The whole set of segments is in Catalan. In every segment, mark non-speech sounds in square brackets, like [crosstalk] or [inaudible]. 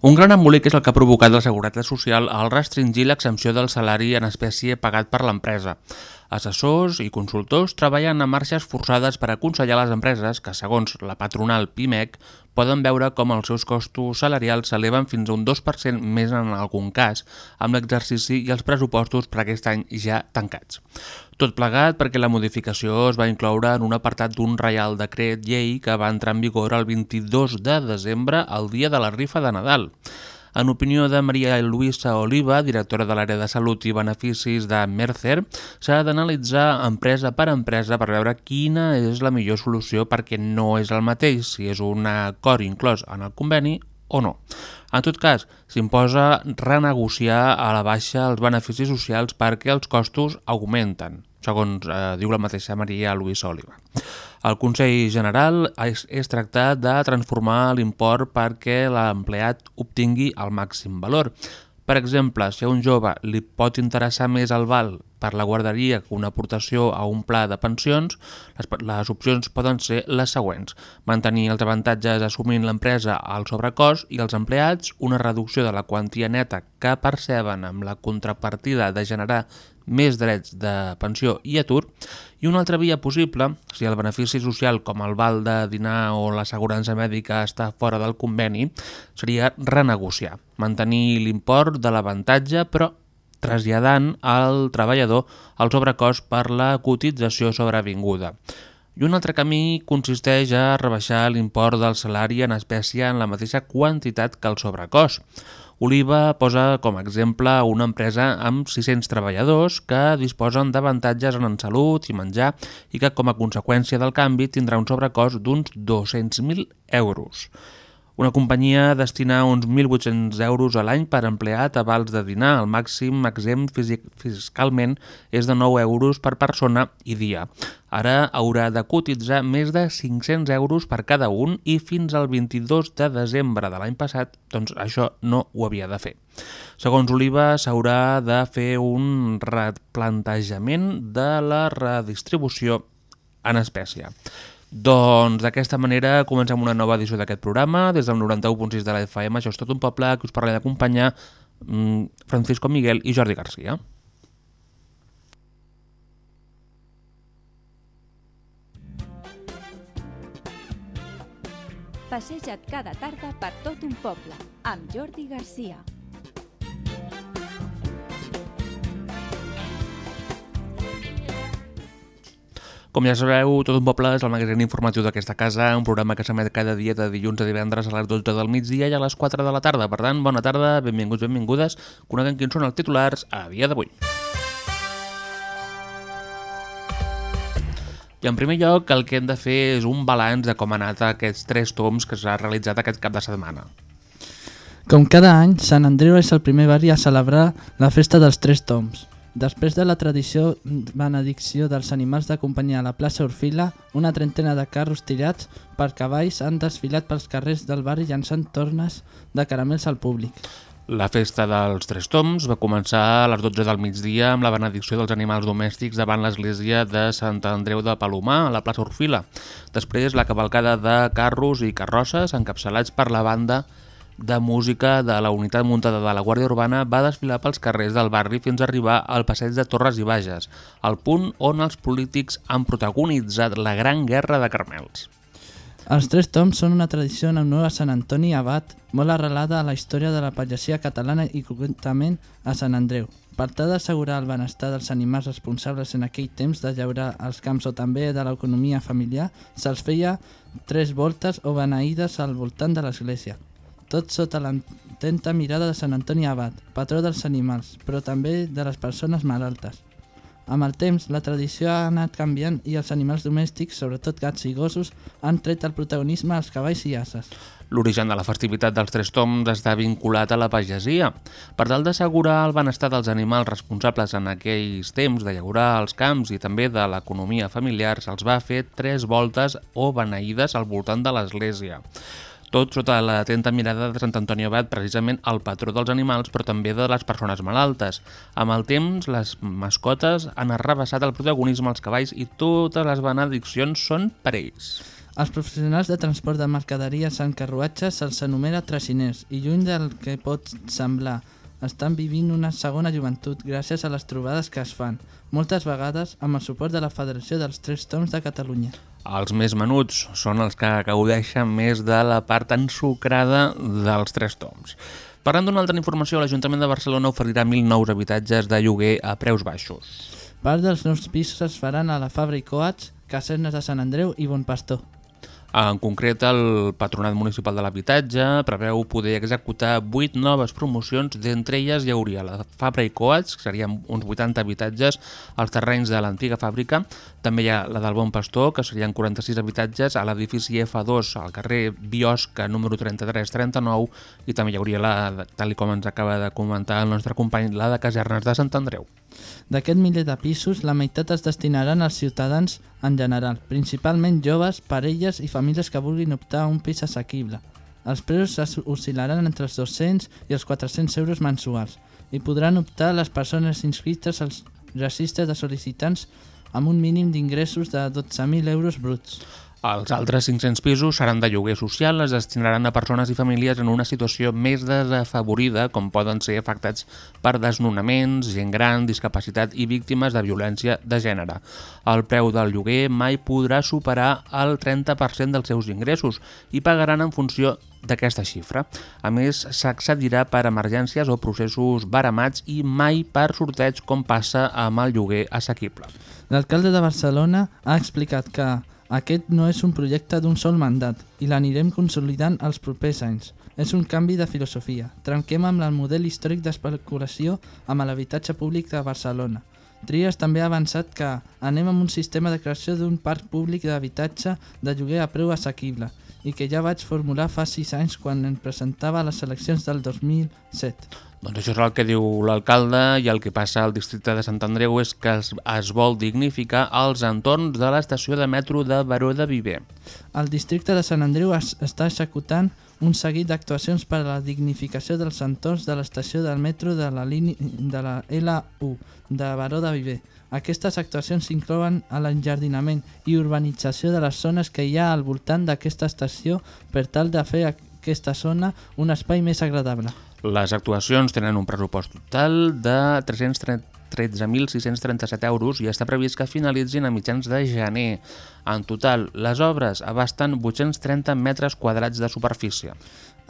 Un gran embolic és el que ha provocat la Seguretat Social al restringir l'exempció del salari en espècie pagat per l'empresa. Assessors i consultors treballen a marxes forçades per aconsellar les empreses que, segons la patronal PIMEC, poden veure com els seus costos salarials s'eleven fins a un 2% més en algun cas, amb l'exercici i els pressupostos per aquest any ja tancats. Tot plegat perquè la modificació es va incloure en un apartat d'un reial decret llei que va entrar en vigor el 22 de desembre, el dia de la rifa de Nadal. En opinió de Maria Luisa Oliva, directora de l'àrea de salut i beneficis de Mercer, s'ha d'analitzar empresa per empresa per veure quina és la millor solució perquè no és el mateix si és un acord inclòs en el conveni o no. En tot cas, s'imposa renegociar a la baixa els beneficis socials perquè els costos augmenten, segons eh, diu la mateixa Maria Luisa Oliva. El Consell General és, és tractat de transformar l'import perquè l'empleat obtingui el màxim valor. Per exemple, si a un jove li pot interessar més el val per la guarderia una aportació a un pla de pensions, les, les opcions poden ser les següents. Mantenir els avantatges assumint l'empresa al sobrecost i els empleats una reducció de la quantia neta que perceben amb la contrapartida de generar més drets de pensió i atur, i una altra via possible, si el benefici social com el val de dinar o l'assegurança mèdica està fora del conveni, seria renegociar, mantenir l'import de l'avantatge però traslladant al treballador el sobrecost per la cotització sobrevinguda. I un altre camí consisteix a rebaixar l'import del salari en espècie en la mateixa quantitat que el sobrecost. Oliva posa com a exemple una empresa amb 600 treballadors que disposen d'avantatges en salut i menjar i que com a conseqüència del canvi tindrà un sobrecost d'uns 200.000 euros. Una companyia destina uns 1.800 euros a l'any per empleat a vals de dinar. El màxim exempt fiscalment és de 9 euros per persona i dia. Ara haurà de cotitzar més de 500 euros per cada un i fins al 22 de desembre de l'any passat doncs això no ho havia de fer. Segons Oliva, s'haurà de fer un replantejament de la redistribució en espècie. Doncs d'aquesta manera comencem una nova edició d'aquest programa des del 91.6 de la FM. Això és tot un poble que us parla d'acompanyar mm, Francisco Miguel i Jordi Garcia. Passeja't cada tarda per tot un poble amb Jordi Garcia. Com ja sabeu, Tot un poble és el magazín informatiu d'aquesta casa, un programa que s'emet cada dia de dilluns a divendres a les 12 del migdia i a les 4 de la tarda. Per tant, bona tarda, benvinguts, benvingudes. Coneguem quins són els titulars a dia d'avui. I en primer lloc, el que hem de fer és un balanç de com ha anat aquests tres toms que s'ha realitzat aquest cap de setmana. Com cada any, Sant Andreu és el primer barri a celebrar la festa dels Tres Toms. Després de la tradició benedicció dels animals de companyia a la plaça Orfila, una trentena de carros tirats per cavalls han desfilat pels carrers del barri llançant tornes de caramels al públic. La festa dels Tres Toms va començar a les 12 del migdia amb la benedicció dels animals domèstics davant l'església de Sant Andreu de Palomar, a la plaça Orfila. Després, la cavalcada de carros i carrosses encapçalats per la banda música de la unitat muntada de la Guàrdia Urbana va desfilar pels carrers del barri fins a arribar al passeig de Torres i Bages, al punt on els polítics han protagonitzat la Gran Guerra de Carmels. Els Tres Toms són una tradició en honor a Sant Antoni Abat, molt arrelada a la història de la pagesia catalana i concretament a Sant Andreu. Per tal d'assegurar el benestar dels animals responsables en aquell temps de llaurar els camps o també de l'economia familiar, se'ls feia tres voltes o beneïdes al voltant de l'església tot sota l'atenta mirada de Sant Antoni Abat, patró dels animals, però també de les persones malaltes. Amb el temps, la tradició ha anat canviant i els animals domèstics, sobretot gats i gossos, han tret el protagonisme als cavalls i ases. L'origen de la festivitat dels Tres Toms està vinculat a la pagesia. Per tal d'assegurar el benestar dels animals responsables en aquells temps de llaurar els camps i també de l'economia familiar, se'ls va fer tres voltes o beneïdes al voltant de l'església. Tot sota l'atenta mirada de Sant Antoni Abat, precisament el patró dels animals, però també de les persones malaltes. Amb el temps, les mascotes han arrabassat el protagonisme als cavalls i totes les benediccions són per ells. Els professionals de transport de mercaderies en carruatges se'ls anomena traciners i lluny del que pot semblar, estan vivint una segona joventut gràcies a les trobades que es fan, moltes vegades amb el suport de la Federació dels Tres Toms de Catalunya. Els més menuts són els que gaudeixen més de la part ensucrada dels tres toms. Parlant d'una altra informació, l'Ajuntament de Barcelona oferirà 1.000 nous habitatges de lloguer a preus baixos. Part dels nous pisos es faran a la Fabra i Coats, Casernes de Sant Andreu i Bon Pastor. En concret, el Patronat Municipal de l'Habitatge preveu poder executar 8 noves promocions, d'entre elles hi hauria la Fabra i Coats, que serien uns 80 habitatges als terrenys de l'antiga fàbrica, també hi ha la del Bon Pastor, que serien 46 habitatges a l'edifici F2, al carrer Biosca, número 3339, i també hi hauria, la, tal com ens acaba de comentar el nostre company, la de Casernes de Sant Andreu. D'aquest miler de pisos, la meitat es destinaran als ciutadans en general, principalment joves, parelles i famílies que vulguin optar a un pis assequible. Els preus oscil·laran entre els 200 i els 400 euros mensuals i podran optar les persones inscrites als registres de sol·licitants amb un mínim d'ingressos de 12.000 euros bruts. Els altres 500 pisos seran de lloguer social, es destinaran a persones i famílies en una situació més desafavorida, com poden ser afectats per desnonaments, gent gran, discapacitat i víctimes de violència de gènere. El preu del lloguer mai podrà superar el 30% dels seus ingressos i pagaran en funció d'aquesta xifra. A més, s'accedirà per emergències o processos baramats i mai per sorteig com passa amb el lloguer assequible. L'alcalde de Barcelona ha explicat que aquest no és un projecte d'un sol mandat i l'anirem consolidant els propers anys. És un canvi de filosofia. Trenquem amb el model històric d'especulació amb l'habitatge públic de Barcelona. Trias també ha avançat que anem amb un sistema de creació d'un parc públic d'habitatge de lloguer a preu assequible i que ja vaig formular fa 6 anys quan em presentava a les eleccions del 2007. Doncs això és el que diu l'alcalde i el que passa al districte de Sant Andreu és que es, es vol dignificar els entorns de l'estació de metro de Baró de Viver. El districte de Sant Andreu es, està executant un seguit d'actuacions per a la dignificació dels entorns de l'estació del metro de la, línia, de la L1 de Baró de Viver. Aquestes actuacions inclouen a l'enjardinament i urbanització de les zones que hi ha al voltant d'aquesta estació per tal de fer aquesta zona un espai més agradable. Les actuacions tenen un pressupost total de 313.637 euros i està previst que finalitzin a mitjans de gener. En total, les obres abasten 830 metres quadrats de superfície.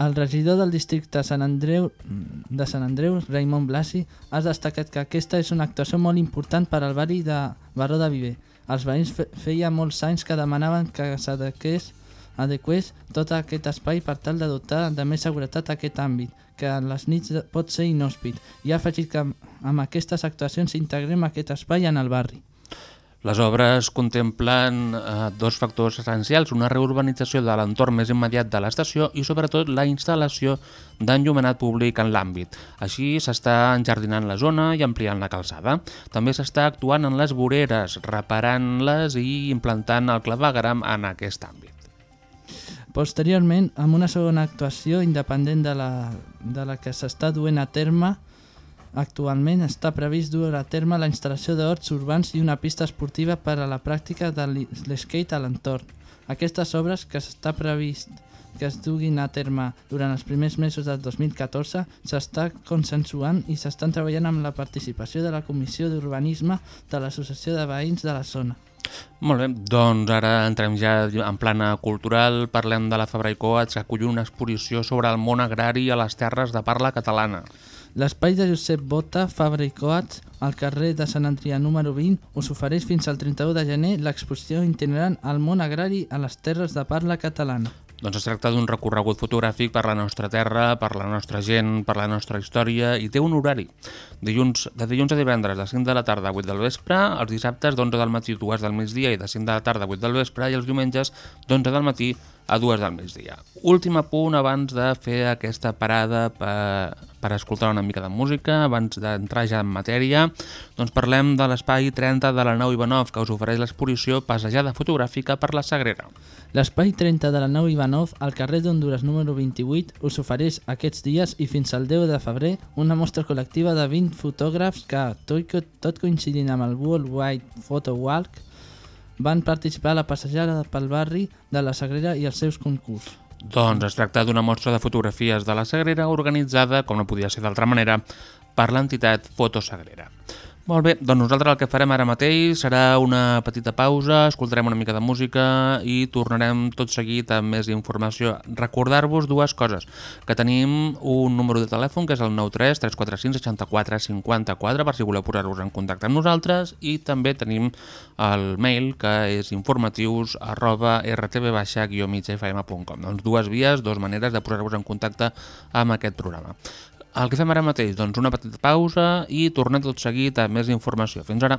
El regidor del districte Sant Andreu, de Sant Andreu, Raimon Blasi, ha destacat que aquesta és una actuació molt important per al barri de Baró de Viver. Els veïns fe feia molts anys que demanaven que s'adequés adequés tot aquest espai per tal de dotar de més seguretat aquest àmbit, que a les nits pot ser inhòspit, i ha afegit que amb aquestes actuacions integrem aquest espai en el barri. Les obres contemplen eh, dos factors essencials, una reurbanització de l'entorn més immediat de l'estació i sobretot la instal·lació d'enllumenat públic en l'àmbit. Així s'està enjardinant la zona i ampliant la calçada. També s'està actuant en les voreres, reparant-les i implantant el clavegaram en aquest àmbit. Posteriorment, amb una segona actuació independent de la, de la que s'està duent a terme, actualment està previst dur a terme la instal·lació d'horts urbans i una pista esportiva per a la pràctica de l'skate a l'entorn. Aquestes obres, que s'està previst que es duguin a terme durant els primers mesos del 2014, s'està consensuant i s'estan treballant amb la participació de la Comissió d'Urbanisme de l'Associació de Veïns de la zona. Molt bé, doncs ara entrem ja en plana cultural, parlem de la Fabra i Coats, que acull una exposició sobre el món agrari a les terres de parla catalana. L'espai de Josep Bota, Fabra i Coats, al carrer de Sant Andrià número 20, us ofereix fins al 31 de gener l'exposició itinerant al món agrari a les terres de parla catalana. Doncs es tracta d'un recorregut fotogràfic per la nostra terra, per la nostra gent, per la nostra història i té un horari. Dilluns, de dilluns a divendres de 5 de la tarda a 8 del vespre, els dissabtes d'11 del matí a 2 del migdia i de 5 de la tarda a 8 del vespre i els diumenges d'11 del matí a 2 del migdia. Últim apunt abans de fer aquesta parada per, per escoltar una mica de música, abans d'entrar ja en matèria, doncs parlem de l'espai 30 de la nau Ivanov que us ofereix l'exposició Passejada fotogràfica per la Sagrera. L'espai 30 de la nau Ivanov, al carrer d'Honduras número 28, us ofereix aquests dies i fins al 10 de febrer una mostra col·lectiva de 20 fotògrafs que, tot, co- tot coincidint amb el World Wide Photo Walk, van participar a la passejada pel barri de la Sagrera i els seus concurs. Doncs es tracta d'una mostra de fotografies de la Sagrera organitzada, com no podia ser d'altra manera, per l'entitat Fotosagrera. Molt bé, doncs nosaltres el que farem ara mateix serà una petita pausa, escoltarem una mica de música i tornarem tot seguit amb més informació. Recordar-vos dues coses, que tenim un número de telèfon que és el 93 345 64 54 per si voleu posar-vos en contacte amb nosaltres i també tenim el mail que és informatius arroba rtb-migfm.com doncs dues vies, dues maneres de posar-vos en contacte amb aquest programa. El que fem ara mateix, doncs una petita pausa i tornem tot seguit a més informació. Fins ara.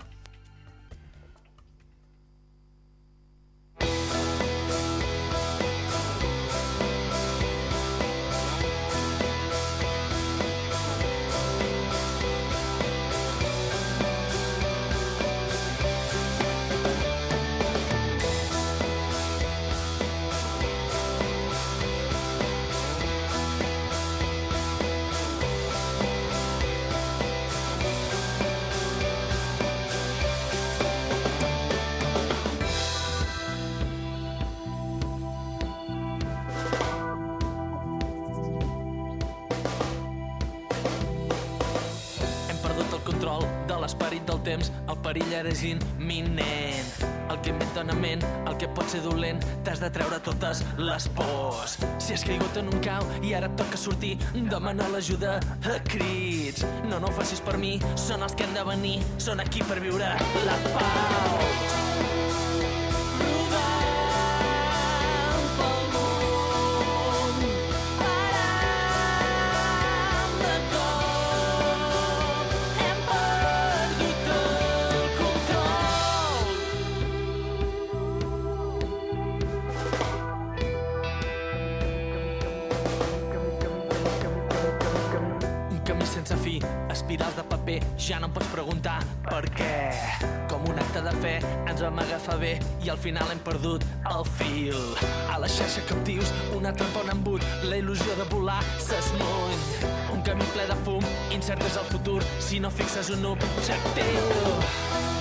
Treure totes les pors. Si has caigut en un cau i ara et toca sortir, demana l'ajuda a crits. No, no ho facis per mi, són els que han de venir, són aquí per viure la pau. Ja no em pots preguntar per què. Com un acte de fe, ens vam agafar bé i al final hem perdut el fil. A la xarxa captius, una trampa, un embut, la il·lusió de volar s'esmuny. Un camí ple de fum, incert és el futur, si no fixes un objectiu.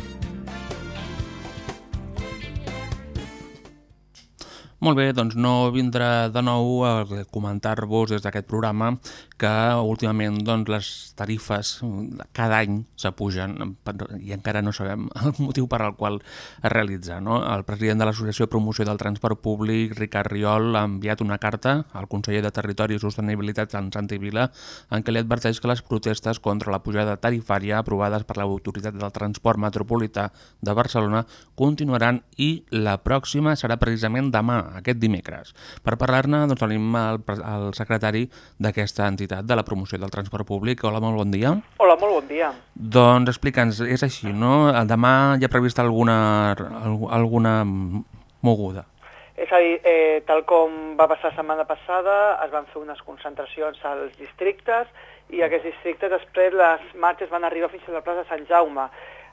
Molt bé, doncs no vindrà de nou a comentar-vos des d'aquest programa que últimament doncs, les tarifes cada any s'apugen i encara no sabem [laughs] el motiu per al qual es realitza. No? El president de l'Associació de Promoció del Transport Públic, Ricard Riol, ha enviat una carta al conseller de Territori i Sostenibilitat, en Santi Vila, en què li adverteix que les protestes contra la pujada tarifària aprovades per l'Autoritat del Transport Metropolità de Barcelona continuaran i la pròxima serà precisament demà, aquest dimecres. Per parlar-ne doncs, tenim el, el secretari d'aquesta entitat de la promoció del transport públic. Hola, molt bon dia. Hola, molt bon dia. Doncs explica'ns, és així, no? Demà hi ha prevista alguna, algu- alguna moguda. És a dir, eh, tal com va passar la setmana passada, es van fer unes concentracions als districtes i aquests districtes després les marxes van arribar fins a la plaça Sant Jaume.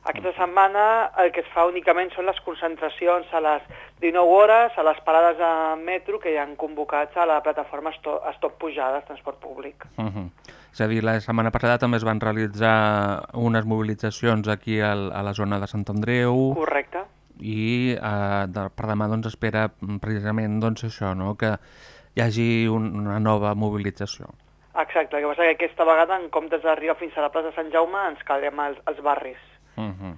Aquesta setmana el que es fa únicament són les concentracions a les 19 hores a les parades de metro que hi han convocats a la plataforma Stop, Stop Pujades, transport públic. Uh -huh. És a dir, la setmana passada també es van realitzar unes mobilitzacions aquí al, a la zona de Sant Andreu Correcte. i eh, de, per demà doncs, espera precisament doncs, això, no? que hi hagi un, una nova mobilització. Exacte, el que passa que aquesta vegada, en comptes d'arribar fins a la plaça de Sant Jaume, ens quedarem als, als barris. Uh -huh.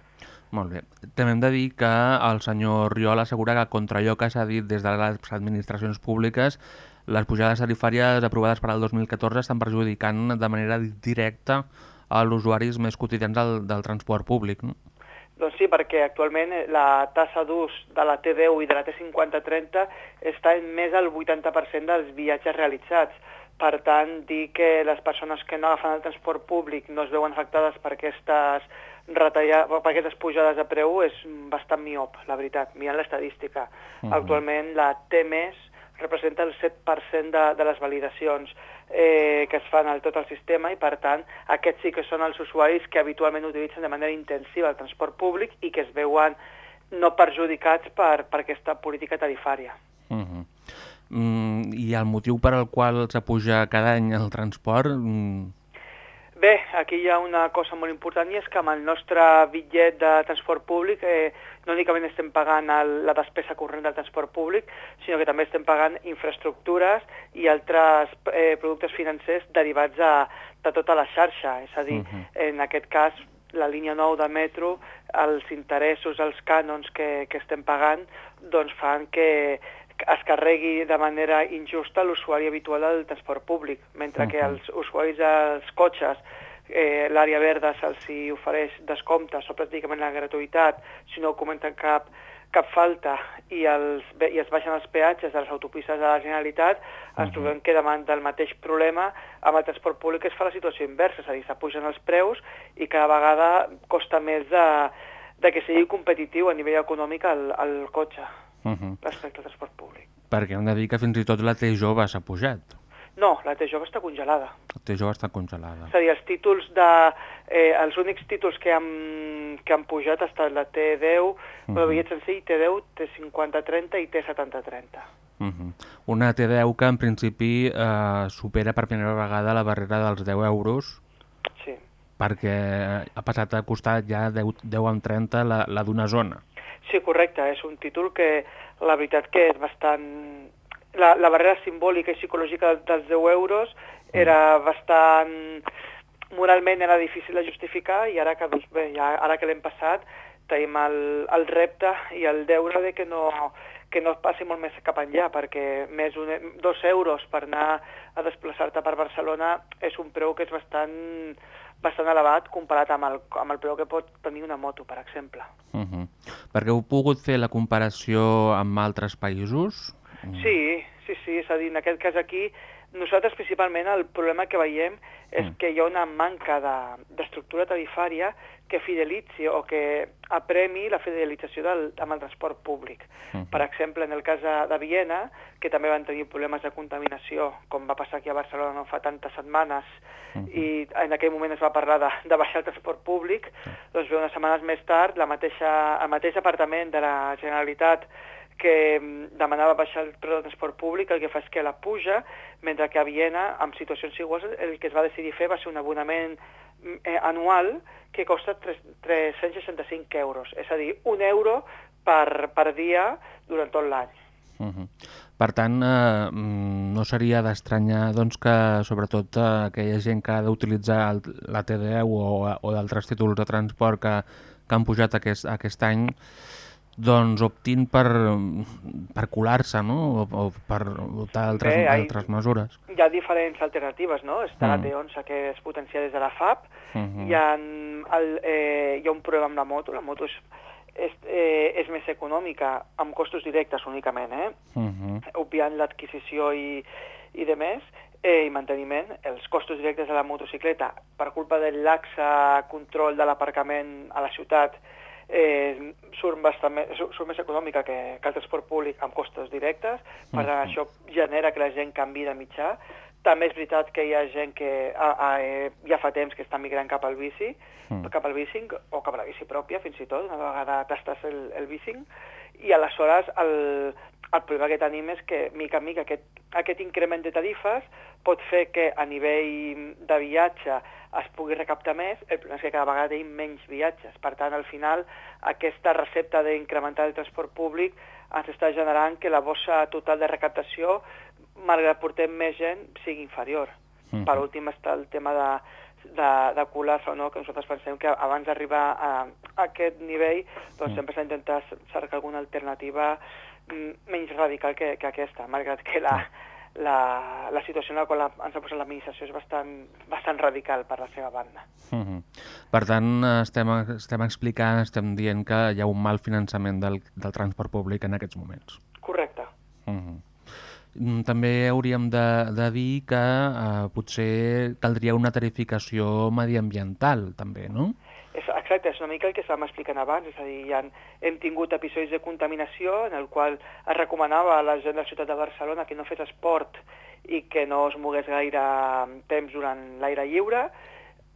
Molt bé. També hem de dir que el senyor Riol assegura que contra allò que s'ha dit des de les administracions públiques, les pujades tarifàries aprovades per al 2014 estan perjudicant de manera directa a els usuaris més quotidians del, del transport públic. No? Doncs sí, perquè actualment eh, la tassa d'ús de la T10 i de la T5030 està en més del 80% dels viatges realitzats. Per tant, dir que les persones que no agafen el transport públic no es veuen afectades per aquestes, retalla... per aquestes pujades de preu és bastant miop, la veritat, mirant l'estadística. Uh Mhm. -huh. Actualment la T més representa el 7% de, de les validacions eh, que es fan al tot el sistema i, per tant, aquests sí que són els usuaris que habitualment utilitzen de manera intensiva el transport públic i que es veuen no perjudicats per, per aquesta política tarifària. Uh -huh. mm, I el motiu per al qual s'apuja cada any el transport... Mm, Bé, aquí hi ha una cosa molt important i és que amb el nostre bitllet de transport públic eh, no únicament estem pagant el, la despesa corrent del transport públic, sinó que també estem pagant infraestructures i altres eh, productes financers derivats de, de tota la xarxa. És a dir, uh -huh. en aquest cas, la línia 9 de metro, els interessos, els cànons que, que estem pagant, doncs fan que es carregui de manera injusta l'usuari habitual del transport públic, mentre uh -huh. que els usuaris dels cotxes eh, l'àrea verda se'ls ofereix descomptes o pràcticament la gratuïtat si no comenten cap, cap falta i, els, i es baixen els peatges de les autopistes de la Generalitat, ens uh -huh. trobem que davant del mateix problema amb el transport públic es fa la situació inversa, és a dir, s'apugen els preus i cada vegada costa més de, de que sigui competitiu a nivell econòmic el, el cotxe uh -huh. respecte al transport públic. Perquè hem de dir que fins i tot la T jove s'ha pujat. No, la T jove està congelada. La T jove està congelada. És a dir, els títols de... Eh, els únics títols que han, que han pujat ha estat la T10, uh -huh. el bitllet senzill, T10, T5030 i T7030. Uh -huh. Una T10 que en principi eh, supera per primera vegada la barrera dels 10 euros Sí. perquè ha passat a costar ja 10, 10 amb 30 la, la d'una zona. Sí, correcte, és un títol que la veritat que és bastant... La, la barrera simbòlica i psicològica dels 10 euros era bastant... Moralment era difícil de justificar i ara que, doncs, bé, ja, ara que l'hem passat tenim el, el repte i el deure de que no, que no es passi molt més cap enllà, perquè més un, dos euros per anar a desplaçar-te per Barcelona és un preu que és bastant, bastant elevat comparat amb el, amb el preu que pot tenir una moto, per exemple. Uh -huh. Perquè heu pogut fer la comparació amb altres països? Sí, sí, sí, és a dir, en aquest cas aquí, nosaltres principalment el problema que veiem és Mm. que hi ha una manca de- d'estructura tarifària que fidelitzi o que apremi la fidelització del, amb el transport públic. Mhm. Per exemple, en el cas de, de Viena, que també van tenir problemes de contaminació, com va passar aquí a Barcelona no fa tantes setmanes, Mhm. i en aquell moment es va parlar de, de baixar el transport públic, doncs bé, unes setmanes més tard, la mateixa, el mateix departament de la Generalitat que mm, demanava baixar el preu del transport públic, el que fa és que la puja, mentre que a Viena, amb situacions iguals, el que es va decidir fer va ser un abonament mm, eh, anual que costa tres- 365 euros, és a dir, un euro per, per dia durant tot l'any. Uh -huh. Per tant, eh, mm, no seria d'estranyar doncs, que sobretot eh, aquella gent que ha d'utilitzar la T10 o, o d'altres títols de transport que, que han pujat aquest, aquest any doncs optin per, per colar-se no? o, o per optar altres, Bé, ai- altres mesures. Hi ha diferents alternatives, no? Està Mm. la T11, que es potencia des de la FAP, Mhm. hi, ha, el, eh, hi ha un problema amb la moto, la moto és, és, eh, és més econòmica, amb costos directes únicament, eh? Uh -huh. obviant l'adquisició i, i de més, eh, i manteniment, els costos directes de la motocicleta, per culpa del laxe control de l'aparcament a la ciutat, eh, surt, bastant més, surt més econòmica que, que el transport públic amb costos directes, per tant això genera que la gent canvi de mitjà. També és veritat que hi ha gent que a, a, eh, ja fa temps que està migrant cap al bici, Mm. cap al bicing, o cap a la bici pròpia, fins i tot, una vegada tastes el, el bicing, i aleshores el, el problema que tenim és que, mica en mica, aquest, aquest increment de tarifes pot fer que a nivell de viatge es pugui recaptar més, el problema és que cada vegada tenim menys viatges. Per tant, al final, aquesta recepta d'incrementar el transport públic ens està generant que la bossa total de recaptació, malgrat portem més gent, sigui inferior. Mhm. Per últim està el tema de, de, de colar-se o no, que nosaltres pensem que abans d'arribar a, a aquest nivell doncs sempre s'ha d'intentar cercar alguna alternativa mm, menys radical que, que aquesta, malgrat que la, la, la situació en la qual ens ha posat l'administració és bastant, bastant radical per la seva banda. Mhm. Per tant, estem, estem explicant, estem dient que hi ha un mal finançament del, del transport públic en aquests moments. Correcte. Mhm. Mm, També hauríem de, de dir que eh, potser caldria una tarificació mediambiental, també, no? És, exacte, és una mica el que estàvem explicant abans, és a dir, ja hem tingut episodis de contaminació en el qual es recomanava a la gent de la ciutat de Barcelona que no fes esport i que no es mogués gaire temps durant l'aire lliure.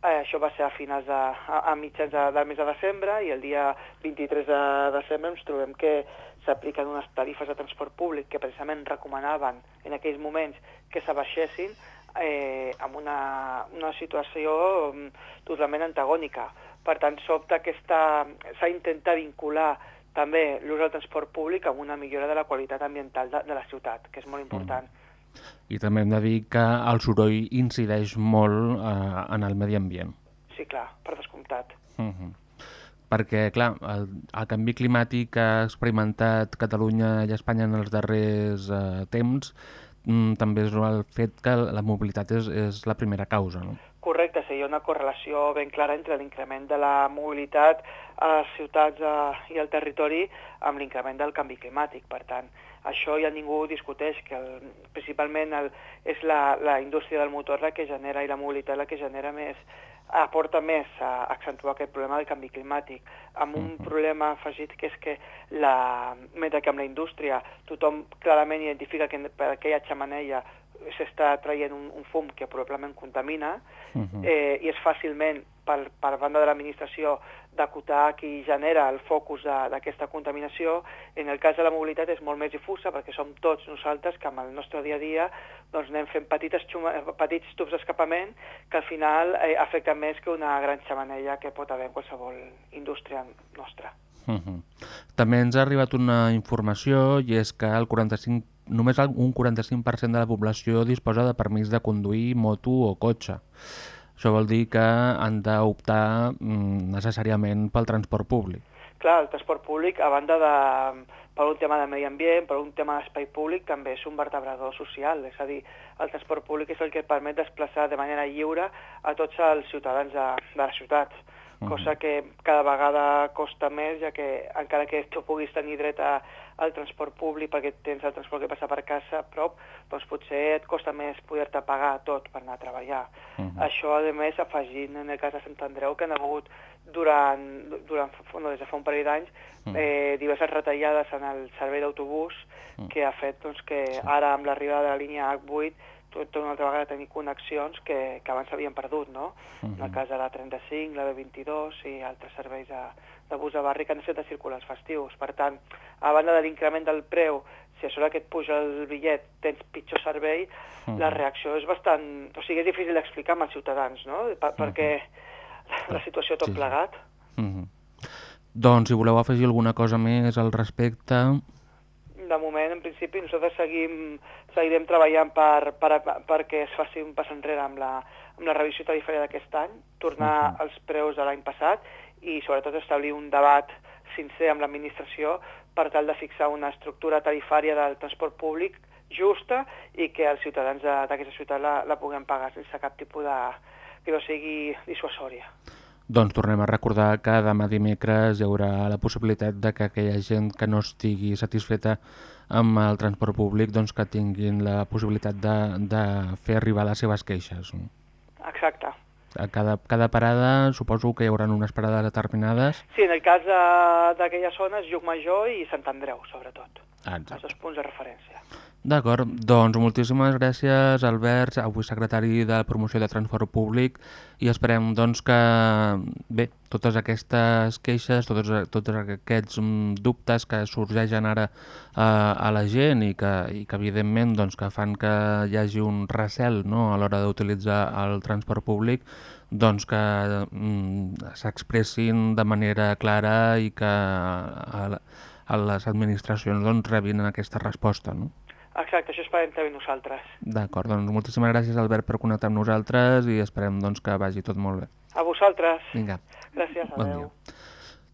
Eh, això va ser a finals de, a, a mitjans de, del mes de desembre i el dia 23 de desembre ens trobem que s'apliquen unes tarifes de transport públic que precisament recomanaven en aquells moments que s'abaixessin eh, amb una, una situació mm, totalment antagònica. Per tant, sobta que està- s'ha intentat vincular també l'ús del transport públic amb una millora de la qualitat ambiental de, de la ciutat, que és molt important. I també hem de dir que el soroll incideix molt eh, en el medi ambient. Sí, clar, per descomptat. Uh -huh. Perquè, clar, el, el canvi climàtic que ha experimentat Catalunya i Espanya en els darrers eh, temps mm, també és el fet que la mobilitat és, és la primera causa, no? Hi ha una correlació ben clara entre l'increment de la mobilitat a les ciutats eh, i al territori amb l'increment del canvi climàtic. Per tant, això ja ningú discuteix, que el, principalment el, és la, la indústria del motor la que genera i la mobilitat la que genera més, aporta més a accentuar aquest problema del canvi climàtic, amb un problema afegit que és que la, mentre que amb la indústria tothom clarament identifica que per aquella xamaneia s'està traient un, un fum que probablement contamina Mhm. eh, i és fàcilment per, per banda de l'administració d'acotar qui genera el focus d'aquesta contaminació. En el cas de la mobilitat és molt més difusa perquè som tots nosaltres que amb el nostre dia a dia doncs anem fent petites xuma, petits tubs d'escapament que al final eh, afecten més que una gran xamanella que pot haver en qualsevol indústria nostra. Uh -huh. També ens ha arribat una informació i és que el 45, només un 45% de la població disposa de permís de conduir moto o cotxe. Això vol dir que han d'optar mm, necessàriament pel transport públic. Clar, el transport públic, a banda de, per un tema de medi ambient, per un tema d'espai públic, també és un vertebrador social. És a dir, el transport públic és el que permet desplaçar de manera lliure a tots els ciutadans de, de la ciutat, cosa que cada vegada costa més, ja que encara que tu puguis tenir dret a, al transport públic perquè tens el transport que passa per casa a prop, doncs potser et costa més poder-te pagar tot per anar a treballar. Això, a més, afegint en el cas de Sant Andreu, que han hagut durant, durant no, des de fa un parell d'anys eh, diverses retallades en el servei d'autobús que ha fet doncs, que ara amb l'arribada de la línia H8 tot, una altra vegada tenir connexions que, que abans s'havien perdut, no? En el cas de la 35, la B22 i altres serveis de, de bus de barri que han fet de circular els festius. Per tant, a banda de l'increment del preu, si a sobre que et puja el bitllet tens pitjor servei, la reacció és bastant... O sigui, és difícil d'explicar amb els ciutadans, no? Per, Perquè la situació tot sí. plegat... Uh -huh. Doncs, si voleu afegir alguna cosa més al respecte... de moment, en principi, nosaltres seguim, seguirem treballant per, per, perquè es faci un pas enrere amb la, amb la revisió tarifària d'aquest any, tornar als preus de l'any passat i, sobretot, establir un debat sincer amb l'administració per tal de fixar una estructura tarifària del transport públic justa i que els ciutadans d'aquesta ciutat la, la puguem pagar sense cap tipus de... que no sigui dissuasòria. Doncs tornem a recordar que demà dimecres hi haurà la possibilitat de que aquella gent que no estigui satisfeta amb el transport públic doncs que tinguin la possibilitat de, de fer arribar les seves queixes. Exacte. A cada, cada parada suposo que hi haurà unes parades determinades. Sí, en el cas de- d'aquella zona és Llucmajor i Sant Andreu, sobretot. Ah, Els exacte. dos punts de referència. D'acord, doncs moltíssimes gràcies Albert, avui secretari de Promoció de Transport Públic i esperem doncs que bé, totes aquestes queixes, tots, tots aquests mm, dubtes que sorgeixen ara eh, a la gent i que, i que evidentment doncs, que fan que hi hagi un recel no, a l'hora d'utilitzar el transport públic doncs que mm, s'expressin de manera clara i que a, a les administracions doncs, rebin aquesta resposta. No? Exacte, això esperem també nosaltres. D'acord, doncs moltíssimes gràcies Albert per connectar amb nosaltres i esperem doncs, que vagi tot molt bé. A vosaltres. Vinga. Gràcies, Bon adeu. dia.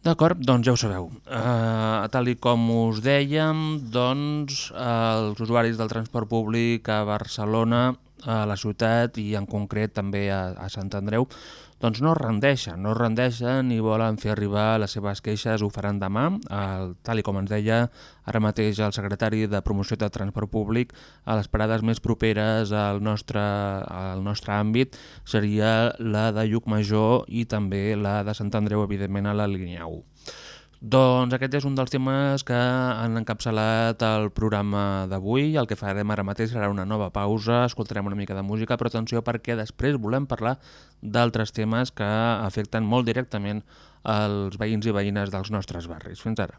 D'acord, doncs ja ho sabeu. Uh, tal i com us dèiem, doncs uh, els usuaris del transport públic a Barcelona, a la ciutat i en concret també a, a Sant Andreu, doncs no rendeixen, no rendeixen i volen fer arribar les seves queixes, ho faran demà, el, tal i com ens deia ara mateix el secretari de Promoció de Transport Públic, a les parades més properes al nostre, al nostre àmbit seria la de Llucmajor i també la de Sant Andreu, evidentment, a la línia 1. Doncs aquest és un dels temes que han encapçalat el programa d'avui. El que farem ara mateix serà una nova pausa, escoltarem una mica de música, però atenció perquè després volem parlar d'altres temes que afecten molt directament els veïns i veïnes dels nostres barris. Fins ara.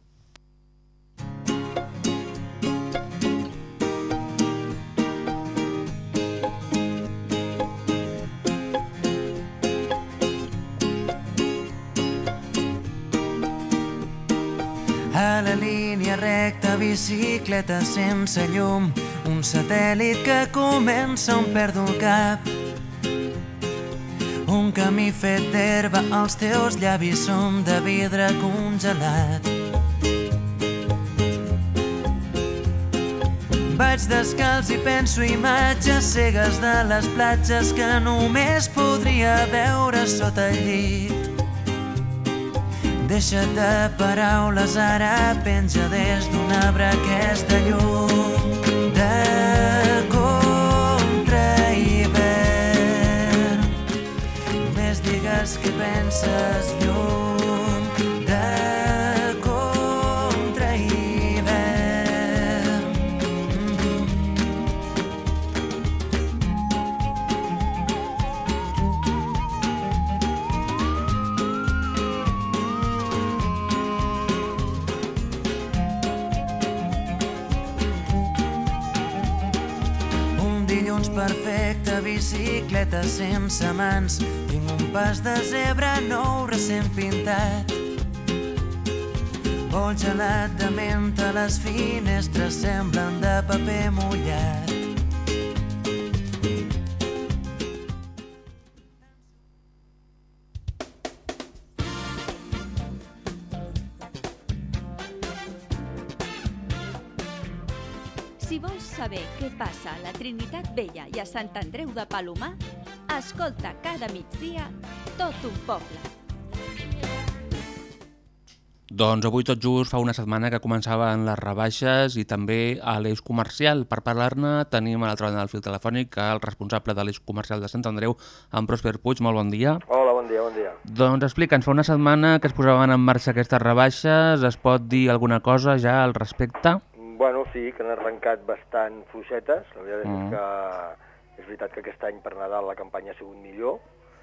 A la línia recta, bicicleta sense llum, un satèl·lit que comença on perdo el cap. Un camí fet d'herba, els teus llavis són de vidre congelat. Vaig descalç i penso imatges cegues de les platges que només podria veure sota el llit. Deixa't de paraules, ara penja des d'un arbre aquesta llum sense mans. Tinc un pas de zebra nou recent pintat. Vol gelat de menta, les finestres semblen de paper mullat. Si vols saber què passa a la Trinitat Vella i a Sant Andreu de Palomar, escolta cada migdia tot un poble. Doncs avui tot just fa una setmana que començaven les rebaixes i també a l'eix comercial. Per parlar-ne tenim a l'altra banda del fil telefònic el responsable de l'eix comercial de Sant Andreu, en Prosper Puig. Molt bon dia. Hola, bon dia, bon dia. Doncs explica'ns, fa una setmana que es posaven en marxa aquestes rebaixes, es pot dir alguna cosa ja al respecte? Bueno, sí, que han arrencat bastant fluixetes. La veritat Mm. és que és veritat que aquest any per Nadal la campanya ha sigut millor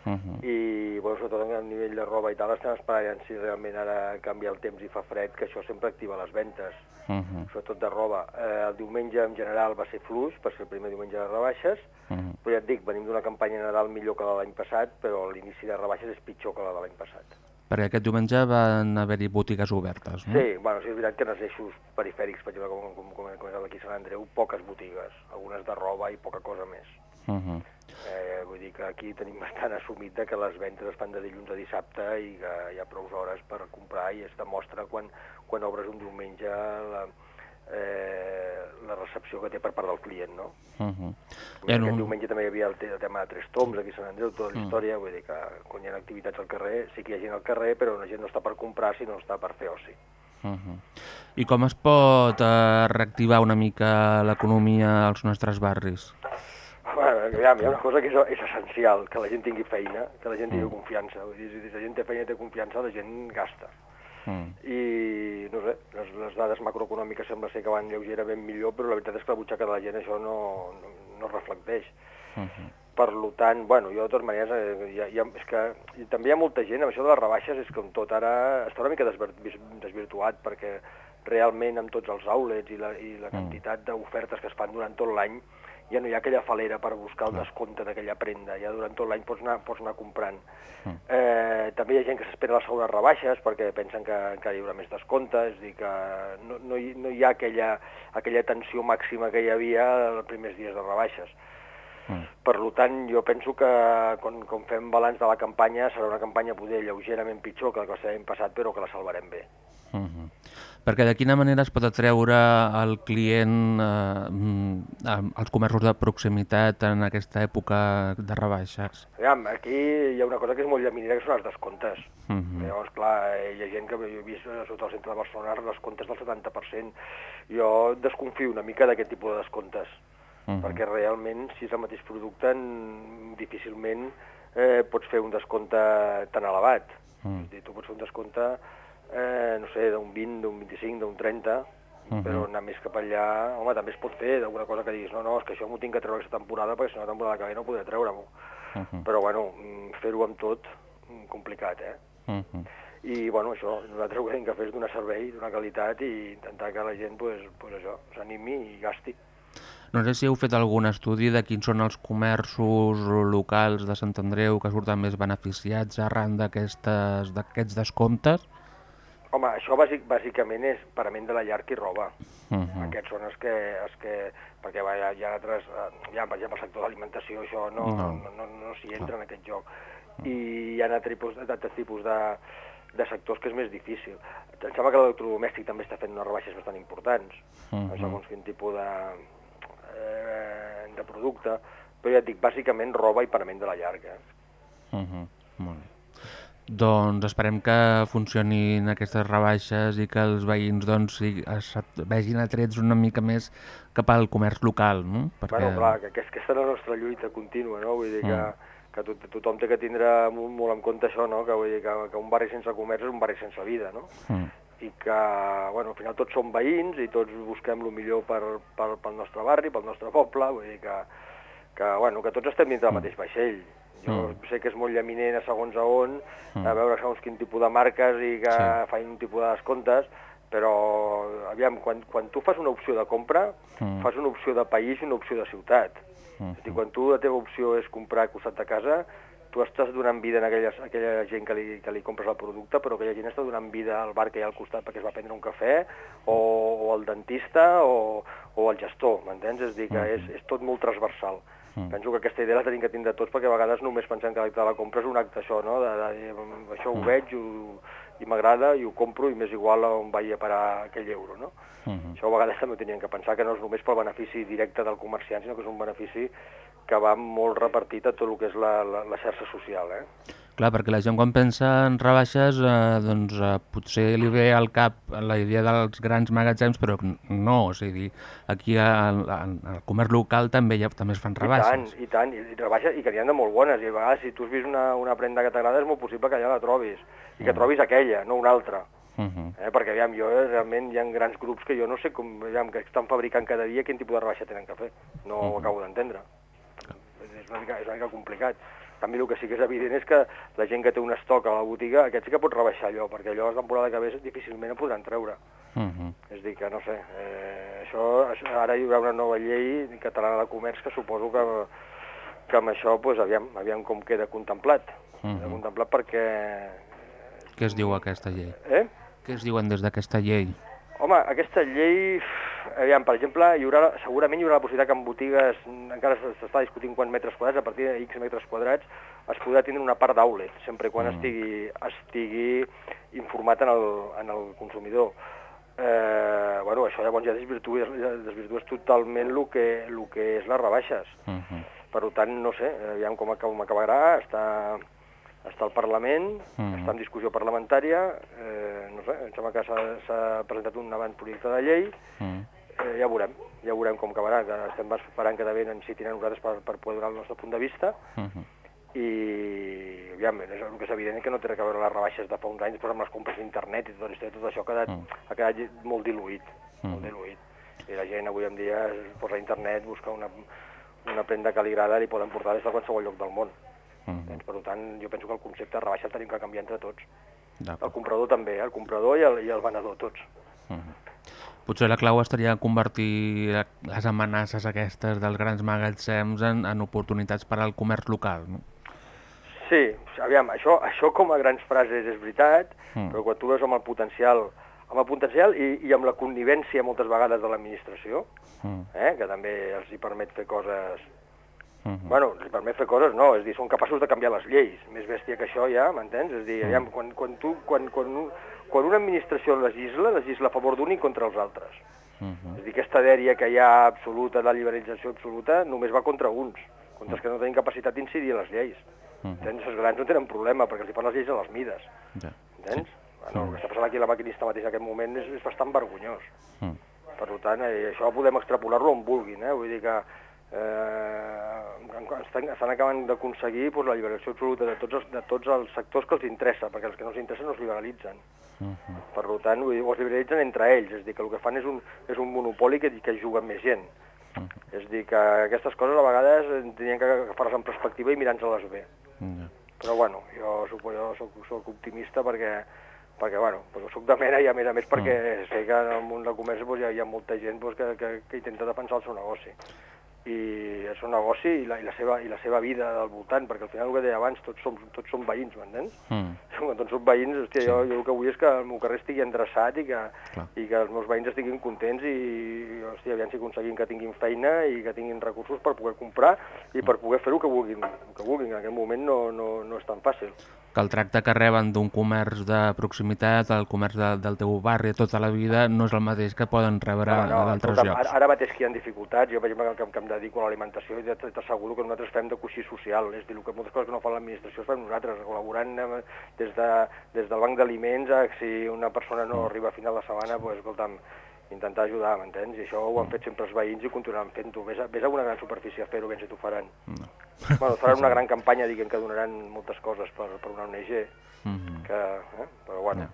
Uh -huh. i bueno, sobretot a nivell de roba i tal estem esperant si realment ara canvia el temps i fa fred, que això sempre activa les ventes, Uh -huh. sobretot de roba. Eh, el diumenge en general va ser fluix, per ser el primer diumenge de rebaixes, Uh -huh. però ja et dic, venim d'una campanya Nadal millor que la de l'any passat, però l'inici de rebaixes és pitjor que la de l'any passat. Perquè aquest diumenge van haver-hi botigues obertes, no? Sí, bueno, sí, és veritat que en els eixos perifèrics, per exemple, com, com, com, com el d'aquí a Sant Andreu, poques botigues, algunes de roba i poca cosa més. Uh -huh. Eh, vull dir que aquí tenim [laughs] bastant assumit que les ventes es fan de dilluns a dissabte i que hi ha prou hores per comprar i es demostra quan, quan obres un diumenge la, eh, la recepció que té per part del client, no? Uh -huh. En Aquest un- diumenge també hi havia el, el tema de Tres Toms aquí a Sant Andreu, tota la Mm. història, vull dir que quan hi ha activitats al carrer, sí que hi ha gent al carrer, però la gent no està per comprar, sinó està per fer oci. Uh -huh. I com es pot eh, reactivar una mica l'economia als nostres barris? Bueno, aviam, hi ha una cosa que és, és essencial, que la gent tingui feina, que la gent tingui Mm. confiança. Vull dir, si la gent té feina i té confiança, la gent gasta. Mm. i no sé, les, les dades macroeconòmiques sembla ser que van lleugerament millor, però la veritat és que la butxaca de la gent això no, no, no reflecteix. Uh -huh. Per tant, bueno, jo de totes maneres, eh, hi ha, hi ha, és que i també hi ha molta gent, amb això de les rebaixes és com tot ara està una mica desvir, desvirtuat perquè realment amb tots els outlets i la, i la quantitat d'ofertes que es fan durant tot l'any ja no hi ha aquella falera per buscar el descompte d'aquella prenda, ja durant tot l'any pots, anar, pots anar comprant. Eh, també hi ha gent que s'espera les següents rebaixes perquè pensen que encara hi haurà més descompte, és dir, que no, no, hi, no hi ha aquella, aquella tensió màxima que hi havia els primers dies de rebaixes. Per tant, jo penso que quan, quan fem balanç de la campanya serà una campanya poder lleugerament pitjor que la que l'any passat, però que la salvarem bé. Uh -huh. Perquè de quina manera es pot atreure el client eh, mm, als comerços de proximitat en aquesta època de rebaixes? Aviam, aquí hi ha una cosa que és molt llaminera, que són els descomptes. Uh -huh. Llavors, clar, hi ha gent que jo he vist eh, sota el centre de Barcelona descomptes del 70%. Jo desconfio una mica d'aquest tipus de descomptes, uh -huh. perquè realment, si és el mateix producte, difícilment eh, pots fer un descompte tan elevat. Uh És a dir, tu pots fer un descompte, eh, no sé, d'un 20, d'un 25, d'un 30, Mhm. però anar més cap allà, home, també es pot fer d'alguna cosa que diguis, no, no, és que això m'ho tinc que treure aquesta temporada perquè si no la temporada que ve no podré treure-m'ho. Uh -huh. Però, bueno, mm, fer-ho amb tot, mm, complicat, eh? Uh -huh. I, bueno, això, nosaltres el que hem de fer és donar servei, donar qualitat i intentar que la gent, pues, pues això, s'animi i gasti. No sé si heu fet algun estudi de quins són els comerços locals de Sant Andreu que surten més beneficiats arran d'aquests descomptes. Home, això bàsic, bàsicament és parament de la llar i roba. Uh -huh. Aquests són els que... Els que perquè va, hi ha, altres... eh, ha, per exemple, el sector d'alimentació, això no, No. no, no, no, s'hi entra en aquest joc. I hi ha altres tipus, altres tipus de, de sectors que és més difícil. Em sembla que l'electrodomèstic també està fent unes rebaixes bastant importants, Mhm. segons quin tipus de, eh, de producte, però ja et dic, bàsicament roba i parament de la llarga. Uh -huh. Molt bé. Doncs esperem que funcionin aquestes rebaixes i que els veïns doncs, es vegin atrets una mica més cap al comerç local, no? Perquè... Bueno, clar, que, aquesta és la nostra lluita contínua, no? Vull dir que, Mm. que tot, tothom té que tindre molt, molt en compte això, no? Que vull dir que, que un barri sense comerç és un barri sense vida, no? Mm. I que, bueno, al final tots som veïns i tots busquem el millor per, per, pel nostre barri, pel nostre poble, vull dir que, que, bueno, que tots estem dins del mateix vaixell. Jo Mm. sé que és molt llaminer a segons a on, Mm. a veure segons quin tipus de marques i que Sí. fan un tipus de descomptes, però, aviam, quan, quan tu fas una opció de compra, Mm. fas una opció de país i una opció de ciutat. Mm. És a dir, quan tu la teva opció és comprar al costat de casa, tu estàs donant vida a aquelles, a aquella gent que li, que li compres el producte, però aquella gent està donant vida al bar que hi ha al costat perquè es va prendre un cafè, o, o al dentista, o, o al gestor, m'entens? És a dir, que és, és tot molt transversal. Mm. Penso que aquesta idea la tenim que tindre tots, perquè a vegades només pensem que l'acte de la compra és un acte això, no? De, de, dir, "Mm, això ho veig ho, i m'agrada i ho compro i m'és igual on vagi a parar aquell euro, no? Uh -huh. Això a vegades també ho tenien que pensar, que no és només pel benefici directe del comerciant, sinó que és un benefici que va molt repartit a tot el que és la, la, la xarxa social, eh? Clar, perquè la gent quan pensa en rebaixes eh, doncs eh, potser li ve al cap la idea dels grans magatzems, però no, és a dir, aquí al, al, comerç local també ha, també es fan rebaixes. I tant, i tant, i, i rebaixes, i que n'hi ha de molt bones, i a vegades si tu has vist una, una prenda que t'agrada és molt possible que allà la trobis, i que trobis aquella, no una altra. Uh -huh. Eh, perquè, aviam, jo eh, realment hi ha grans grups que jo no sé com, aviam, que estan fabricant cada dia quin tipus de rebaixa tenen que fer. No Mhm. ho acabo d'entendre. És, una mica, és una mica complicat. També el que sí que és evident és que la gent que té un estoc a la botiga, aquest sí que pot rebaixar allò, perquè allò la temporada que ve difícilment ho podran treure. Uh -huh. És dir, que no sé, eh, això, això, ara hi haurà una nova llei catalana de comerç que suposo que, que amb això, pues, aviam, aviam com queda contemplat. Uh Queda -huh. contemplat perquè... Què es diu aquesta llei? Eh? Què es diuen des d'aquesta llei? Home, aquesta llei, aviam, per exemple, hi haurà, segurament hi haurà la possibilitat que en botigues, encara s'està discutint quants metres quadrats, a partir de X metres quadrats, es podrà tindre una part d'outlet, sempre quan Mm. estigui, estigui informat en el, en el consumidor. Eh, bueno, això llavors ja desvirtua, ja desvirtues totalment el que, el que és les rebaixes. Uh -huh. Per tant, no sé, aviam com, com acabarà, està, està al Parlament, Mhm. està en discussió parlamentària, eh, no sé, em sembla que s'ha- presentat un avantprojecte de llei, -huh. eh, ja veurem, ja veurem com acabarà, que estem esperant que de venen si tenen nosaltres per, per poder donar el nostre punt de vista, Uh -huh. i aviam, és, el que és evident que no té a veure les rebaixes de fa uns anys però amb les compres d'internet i tot, això- tot això ha quedat, Mm. ha quedat molt diluït, Mm. molt diluït. I la gent avui en dia es posa a internet, busca una, una prenda que li agrada i li poden portar des de qualsevol lloc del món. Mhm. Doncs, per tant, jo penso que el concepte de rebaixa el tenim que canviar entre tots. El comprador també, eh? el comprador i el, i el venedor, tots. Potser la clau estaria convertir les amenaces aquestes dels grans magatzems en, en oportunitats per al comerç local, no? Sí, aviam, això, això com a grans frases és veritat, Mm. però quan tu veus amb el potencial, amb el potencial i, i amb la connivència moltes vegades de l'administració, Mm. eh, que també els hi permet fer coses... Mhm. Bueno, els hi permet fer coses, no, és a dir, són capaços de canviar les lleis. Més bèstia que això ja, m'entens? És a dir, aviam, quan, quan, tu, quan, quan, quan una administració legisla, legisla a favor d'un i contra els altres. Mhm. És a dir, aquesta dèria que hi ha absoluta, de liberalització absoluta, només va contra uns, contra els que no tenen capacitat d'incidir en les lleis. Mhm. Entens? Els grans no tenen problema, perquè els hi fan les lleis a les mides. Ja. Entens? Bueno, el que està passant aquí a la maquinista mateix en aquest moment és, és bastant vergonyós. Mm. Per tant, eh, això podem extrapolar-lo on vulguin, eh? vull dir que eh, estan, estan acabant d'aconseguir pues, la liberació absoluta de tots, els, de tots els sectors que els interessa, perquè els que no els interessen no es liberalitzen. Mhm. Per tant, vull dir, o es liberalitzen entre ells, és dir, que el que fan és un, és un monopoli que, que juga més gent. És a dir, que aquestes coses a vegades tenien que agafar-les en perspectiva i mirar-nos-les bé. Ja. Però bueno, jo, soc, jo soc, soc optimista perquè, perquè bueno, perquè soc de mena i a més a més perquè sé que en el món del comerç doncs, hi, ha, hi ha molta gent doncs, que, que, que intenta defensar el seu negoci i el seu negoci i la, i la, seva, i la seva vida al voltant, perquè al final el que deia abans, tots som, tots som veïns, m'entens? Mm. [laughs] Quan tots som veïns, hòstia, sí. jo, jo el que vull és que el meu carrer estigui endreçat i que, Clar. i que els meus veïns estiguin contents i, hòstia, aviam si aconseguim que tinguin feina i que tinguin recursos per poder comprar i per poder fer el que vulguin. El que vulguin. En aquest moment no, no, no és tan fàcil. Que el tracte que reben d'un comerç de proximitat, el comerç de, del teu barri tota la vida, no és el mateix que poden rebre a d'altres llocs. Ara, ara mateix que hi ha dificultats, jo per exemple que, que em dedico a l'alimentació i t'asseguro que nosaltres fem de coixí social, és a dir, que moltes coses que no fa l'administració es fem nosaltres, col·laborant des, de, des del banc d'aliments a si una persona no arriba a final de setmana, pues, escolta'm, intentar ajudar, m'entens? I això ho han fet sempre els veïns i continuaran fent-ho. Vés, a- vés a una gran superfície a fer-ho, ben si t'ho faran. No. Bueno, faran una [laughs] gran campanya, diguem que donaran moltes coses per, per una ONG, Mhm. que, eh? però bueno,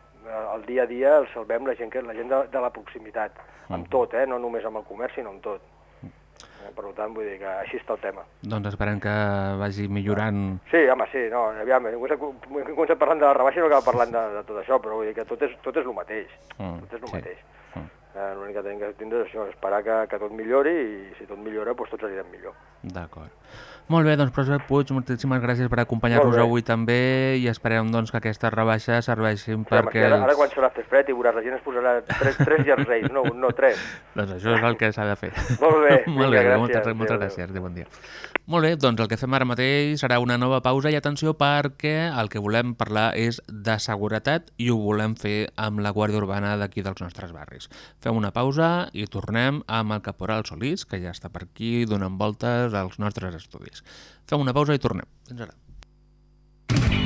el dia a dia el salvem la gent, que, la gent de, de la proximitat, amb tot, eh? no només amb el comerç, sinó amb tot. Eh, Per tant, vull dir que així està el tema. Doncs esperem que vagi millorant. Sí, home, sí, no, aviam, hem començat parlant de la rebaixa i no acaba parlant de, de tot això, però vull dir que tot és, tot és el mateix, Mm, tot és el sí. mateix. Mm. Eh, L'únic que tenim que tindre és això, esperar que, que tot millori i si tot millora, doncs tots anirem millor. D'acord. Molt bé, doncs, professor Puig, moltíssimes gràcies per acompanyar-nos avui també i esperem doncs, que aquestes rebaixes serveixin Home, perquè... ara, ara els- quan serà fer fred i veuràs, la gent es posarà tres, tres jerseis, no no tres. Doncs això és el que s'ha de fer. Molt bé, [laughs] Molt bé, gràcies. moltes, moltes Adéu, gràcies. Adéu, bon dia. Molt bé, doncs el que fem ara mateix serà una nova pausa i atenció perquè el que volem parlar és de seguretat i ho volem fer amb la Guàrdia Urbana d'aquí dels nostres barris. Fem una pausa i tornem amb el caporal Solís, que ja està per aquí donant voltes als nostres estudis. Fem una pausa i tornem. Fins ara.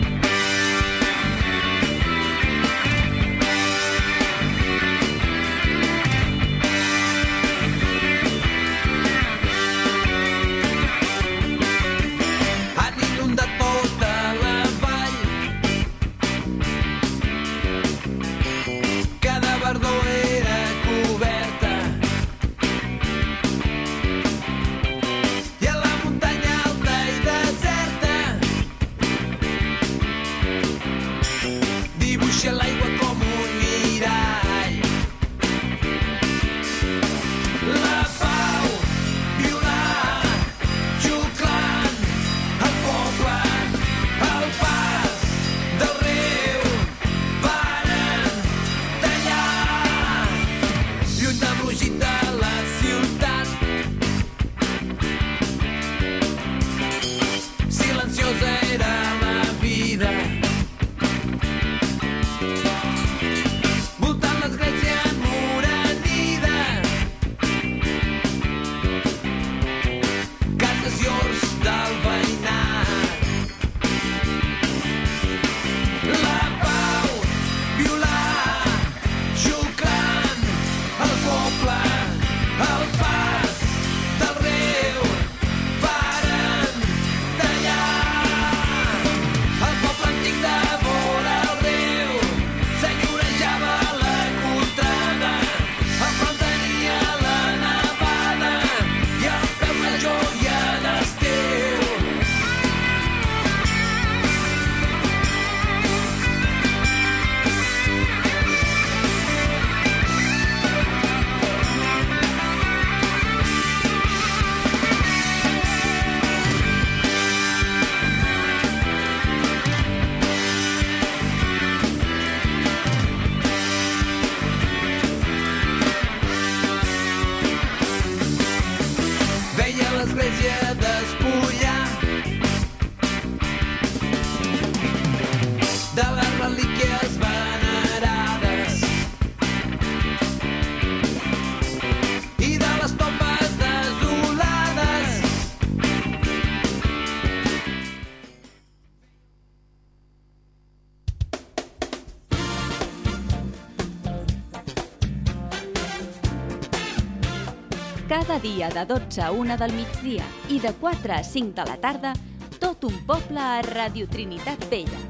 Dia de 12 a 1 del migdia i de 4 a 5 de la tarda, tot un poble a Radio Trinitat Vella.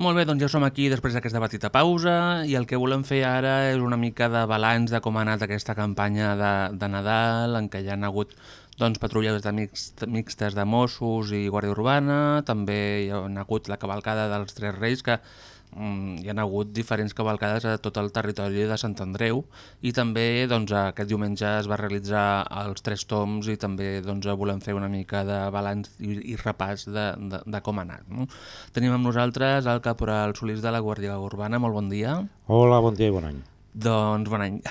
Molt bé, doncs ja som aquí després d'aquesta petita pausa i el que volem fer ara és una mica de balanç de com ha anat aquesta campanya de, de Nadal en què hi ha hagut doncs, patrulles de mixt, mixtes de Mossos i Guàrdia Urbana, també hi ha hagut la cavalcada dels Tres Reis que hi ha hagut diferents cavalcades a tot el territori de Sant Andreu i també doncs, aquest diumenge es va realitzar els tres toms i també doncs, volem fer una mica de balanç i, i repàs de, de, de com ha anat. No? Tenim amb nosaltres el caporal Solís de la Guàrdia Urbana, molt bon dia. Hola, bon dia i bon any. Doncs bon any. [laughs]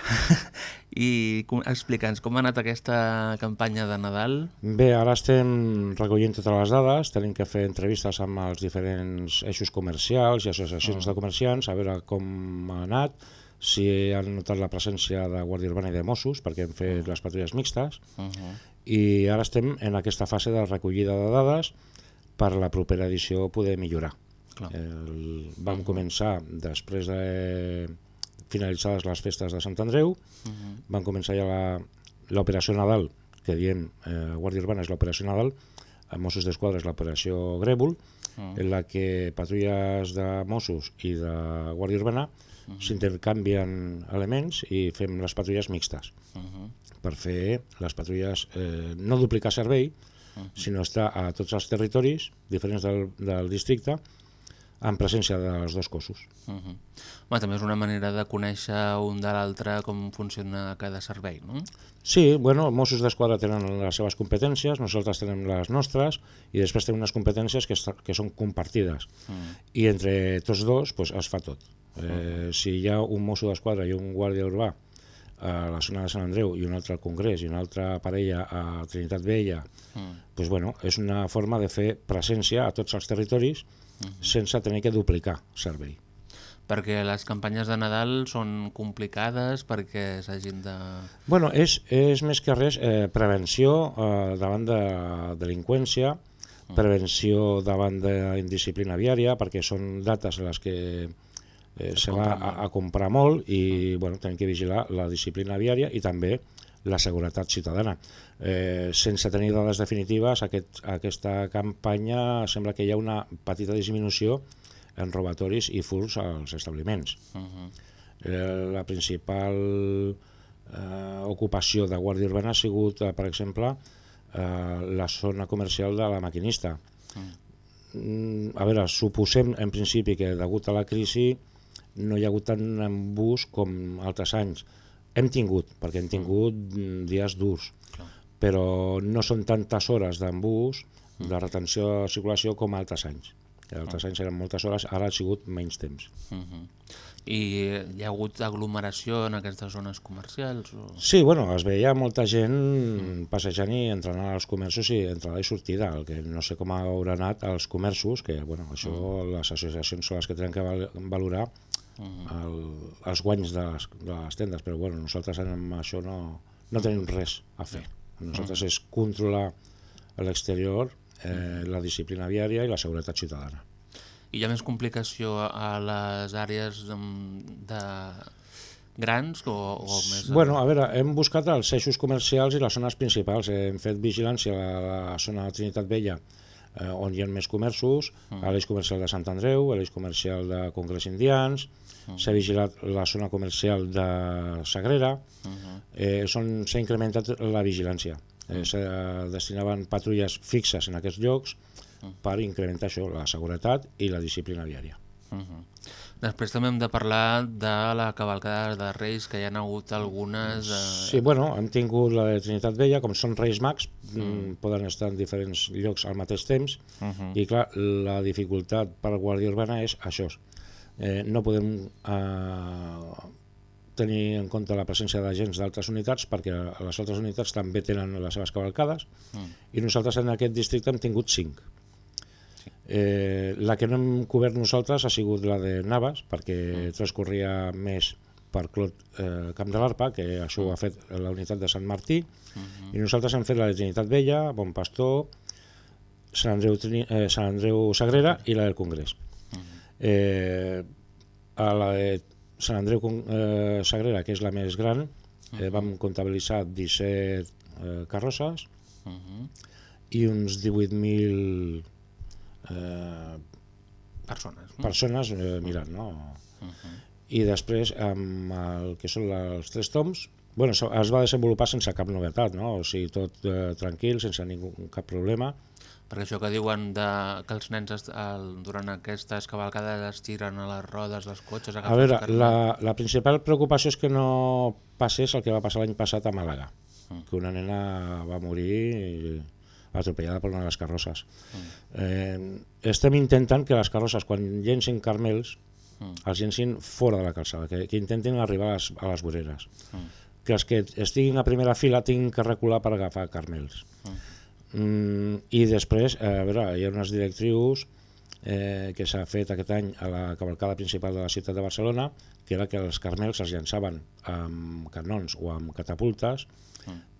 I explica'ns com ha anat aquesta campanya de Nadal. Bé, ara estem recollint totes les dades, tenim que fer entrevistes amb els diferents eixos comercials i associacions Ah. de comerciants, a veure com ha anat, si han notat la presència de Guàrdia Urbana i de Mossos, perquè hem fet les patrulles mixtes, Uh -huh. i ara estem en aquesta fase de recollida de dades per la propera edició poder millorar. Clar. El, vam començar després de finalitzades les festes de Sant Andreu, Mhm. van començar ja la- l'operació Nadal, que diem eh, Guàrdia Urbana és l'operació Nadal, a Mossos d'Esquadra és l'operació Grèvol, Mm. en la que patrulles de Mossos i de Guàrdia Urbana s'intercanvien elements i fem les patrulles mixtes Uh -huh. per fer les patrulles, eh, no duplicar servei, sinó estar a tots els territoris diferents del, del districte en presència dels dos cossos. Uh -huh. Bé, també és una manera de conèixer un de l'altre com funciona cada servei, no? Sí, bueno, Mossos d'Esquadra tenen les seves competències, nosaltres tenim les nostres, i després tenim unes competències que, que són compartides. Mm. I entre tots dos pues, es fa tot. Eh, si hi ha un mosso d'esquadra i un guàrdia urbà a la zona de Sant Andreu i un altre al Congrés i una altra parella a Trinitat Vella, Mm. pues, bueno, és una forma de fer presència a tots els territoris sense tenir que duplicar servei. Perquè les campanyes de Nadal són complicades perquè s'hagin de... Bueno, és, és més que res eh, prevenció eh, davant de delinqüència, prevenció davant d'indisciplina viària, perquè són dates en les que eh, se va a, a comprar molt i bueno, tenim que vigilar la disciplina viària i també la seguretat ciutadana. Eh, sense tenir dades definitives, aquest, aquesta campanya sembla que hi ha una petita disminució en robatoris i furs als establiments. Uh -huh. Eh, la principal eh, ocupació de Guàrdia Urbana ha sigut, eh, per exemple, eh, la zona comercial de la maquinista. Mm, a veure, suposem en principi que degut a la crisi no hi ha hagut tant embús com altres anys. Hem tingut, perquè hem tingut mm, dies durs, però no són tantes hores d'embús, de retenció de circulació com altres anys. Altres anys eren moltes hores, ara ha sigut menys temps. Uh -huh. I hi ha hagut aglomeració en aquestes zones comercials? O... Sí, bueno, es veia molta gent passejant i entrant als comerços i entrada i sortida, el que no sé com haurà anat als comerços, que bueno, això les associacions són les que tenen que val valorar el, els guanys de les, de les tendes, però bueno, nosaltres amb això no, no tenim res a fer. Nosaltres és controlar a l'exterior eh, la disciplina viària i la seguretat ciutadana. I hi ha més complicació a les àrees de, de grans o, o més... Bueno, a veure, hem buscat els eixos comercials i les zones principals. Hem fet vigilància a la, la zona de Trinitat Vella, eh, on hi ha més comerços, a l'eix comercial de Sant Andreu, a l'eix comercial de Congrés Indians, s'ha vigilat la zona comercial de Sagrera, eh, són- s'ha incrementat la vigilància. Eh, se destinaven patrulles fixes en aquests llocs per incrementar això, la seguretat i la disciplina viària. Uh -huh. Després també hem de parlar de la cavalcada de Reis, que hi ha hagut algunes... Eh... Sí, bueno, hem tingut la de Trinitat Vella, com són Reis Mags, mm. poden estar en diferents llocs al mateix temps, Mhm. i clar, la dificultat per la Guàrdia Urbana és això. Eh, no podem eh, tenir en compte la presència d'agents d'altres unitats perquè les altres unitats també tenen les seves cavalcades Mm. i nosaltres en aquest districte hem tingut 5. Eh, la que no hem cobert nosaltres ha sigut la de Navas, perquè transcorria més per Clot eh, Camp de l'Arpa, que això ho ha fet la unitat de Sant Martí, i nosaltres hem fet la de Trinitat Vella, Bon Pastor, Sant Andreu, Trini, eh, Sant Andreu Sagrera i la del Congrés. Eh, a la de Sant Andreu eh, Sagrera, que és la més gran, eh, vam comptabilitzar 17 eh, carrosses Uh -huh. i uns 18.000 eh, Persones. No? persones eh, mirant, no? Uh -huh. I després, amb el que són els tres toms, bueno, es va desenvolupar sense cap novetat, no? o sigui, tot eh, tranquil, sense ningú, cap problema. Perquè això que diuen de, que els nens es, el, durant aquestes cavalcades es tiren a les rodes dels cotxes... A veure, la, la principal preocupació és que no passés el que va passar l'any passat a Màlaga, que una nena va morir atropellada per una de les carrosses. Eh, estem intentant que les carrosses, quan llencin carmels, els llencin fora de la calçada, que, que intentin arribar a les, a les voreres. Que els que estiguin a primera fila tinguin que recular per agafar carmels. Mm, I després, eh, a veure, hi ha unes directrius eh, que s'ha fet aquest any a la cavalcada principal de la ciutat de Barcelona, que era que els carmels es llançaven amb canons o amb catapultes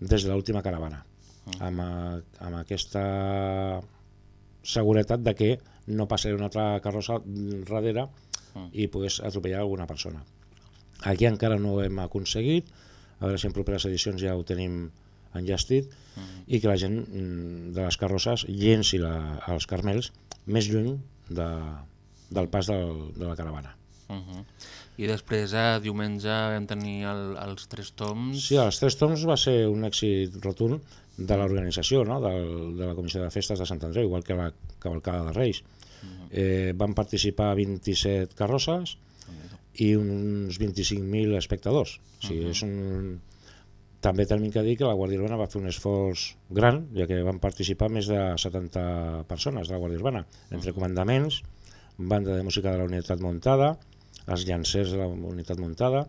des de l'última caravana, amb, a, amb aquesta seguretat de que no passaria una altra carrossa darrere i pogués atropellar alguna persona. Aquí encara no ho hem aconseguit, a veure si en properes edicions ja ho tenim enllestit, i que la gent mm, de les carrosses llenci la, els carmels més lluny de, del pas del, de la caravana. Uh -huh. I després, eh, diumenge, vam tenir el, els tres toms... Sí, els tres toms va ser un èxit rotund de l'organització, no? Del, de la Comissió de Festes de Sant Andreu, igual que la cavalcada de Reis. Eh, van participar 27 carrosses i uns 25.000 espectadors. O sigui, és un... També tenim que dir que la Guàrdia Urbana va fer un esforç gran, ja que van participar més de 70 persones de la Guàrdia Urbana, entre comandaments, banda de música de la unitat muntada, els llancers de la unitat muntada,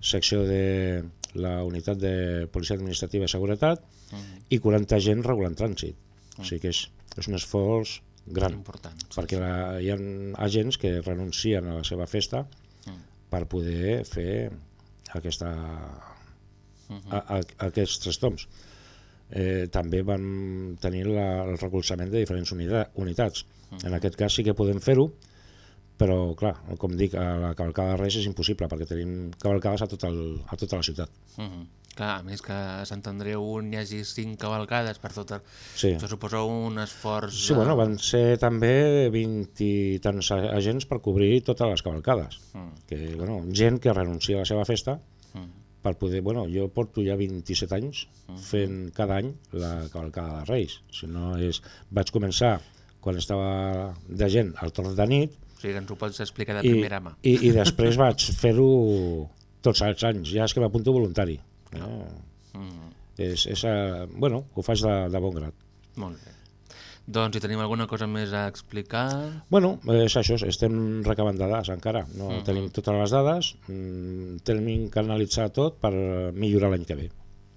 secció de la unitat de policia administrativa i seguretat i 40 agents regulant trànsit. O sigui que és, és un esforç gran, Important, sí, perquè la, hi ha agents que renuncien a la seva festa per poder fer aquesta, a, a, aquests tres toms. Eh, també van tenir la, el recolzament de diferents unida, unitats. En aquest cas sí que podem fer-ho, però clar, com dic, a la cavalcada de Reis és impossible perquè tenim cavalcades a, tot el, a tota la ciutat. Uh -huh. Clar, a més que a Sant Andreu hi hagi cinc cavalcades per tot el... Sí. Això suposa un esforç... Sí, bueno, van ser també 20 i tants agents per cobrir totes les cavalcades. Mm. Que, bueno, gent que renuncia a la seva festa Mm. per poder... Bueno, jo porto ja 27 anys fent cada any la cavalcada de Reis. Si no és... Vaig començar quan estava de gent al torn de nit O sigui, ens ho pots explicar de i, primera mà. i, i després vaig fer-ho tots els anys. Ja és que m'apunto voluntari. No? Mm. És, és, eh, bueno, ho faig de, de bon grat. Molt bé. Doncs si tenim alguna cosa més a explicar... Bueno, és això, estem recabant dades encara, no Mhm. tenim totes les dades, mm, tenim que analitzar tot per millorar l'any que ve.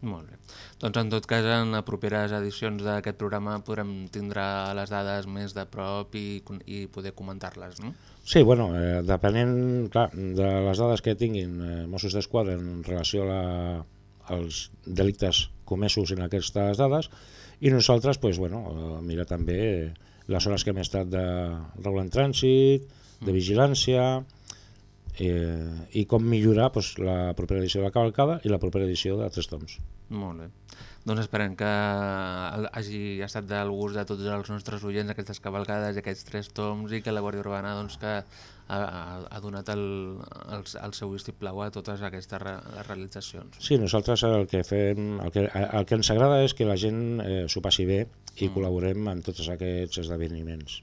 Molt bé. Doncs en tot cas, en les properes edicions d'aquest programa podrem tindre les dades més de prop i, i poder comentar-les, no? Sí, bueno, eh, depenent clar, de les dades que tinguin eh, Mossos d'Esquadra en relació a la, als delictes comesos en aquestes dades i nosaltres pues, bueno, eh, mirar també les hores que hem estat de regulant trànsit, de vigilància eh, i com millorar pues, la propera edició de la cavalcada i la propera edició de Tres Toms. Molt bé. Doncs esperem que hagi estat del gust de tots els nostres oients aquestes cavalcades i aquests tres toms i que la Guàrdia Urbana doncs, que ha, ha, ha donat el, el, el seu vistiplau a totes aquestes re, realitzacions. Sí, nosaltres el que fem, el que, el que ens agrada és que la gent eh, s'ho passi bé i Mm. col·laborem en tots aquests esdeveniments.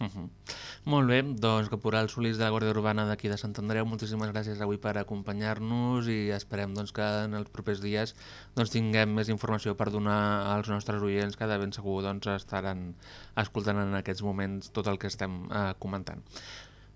Uh -huh. Molt bé, doncs Caporal Solís de la Guàrdia Urbana d'aquí de Sant Andreu, moltíssimes gràcies avui per acompanyar-nos i esperem doncs, que en els propers dies doncs, tinguem més informació per donar als nostres oients que de ben segur doncs, estaran escoltant en aquests moments tot el que estem eh, comentant.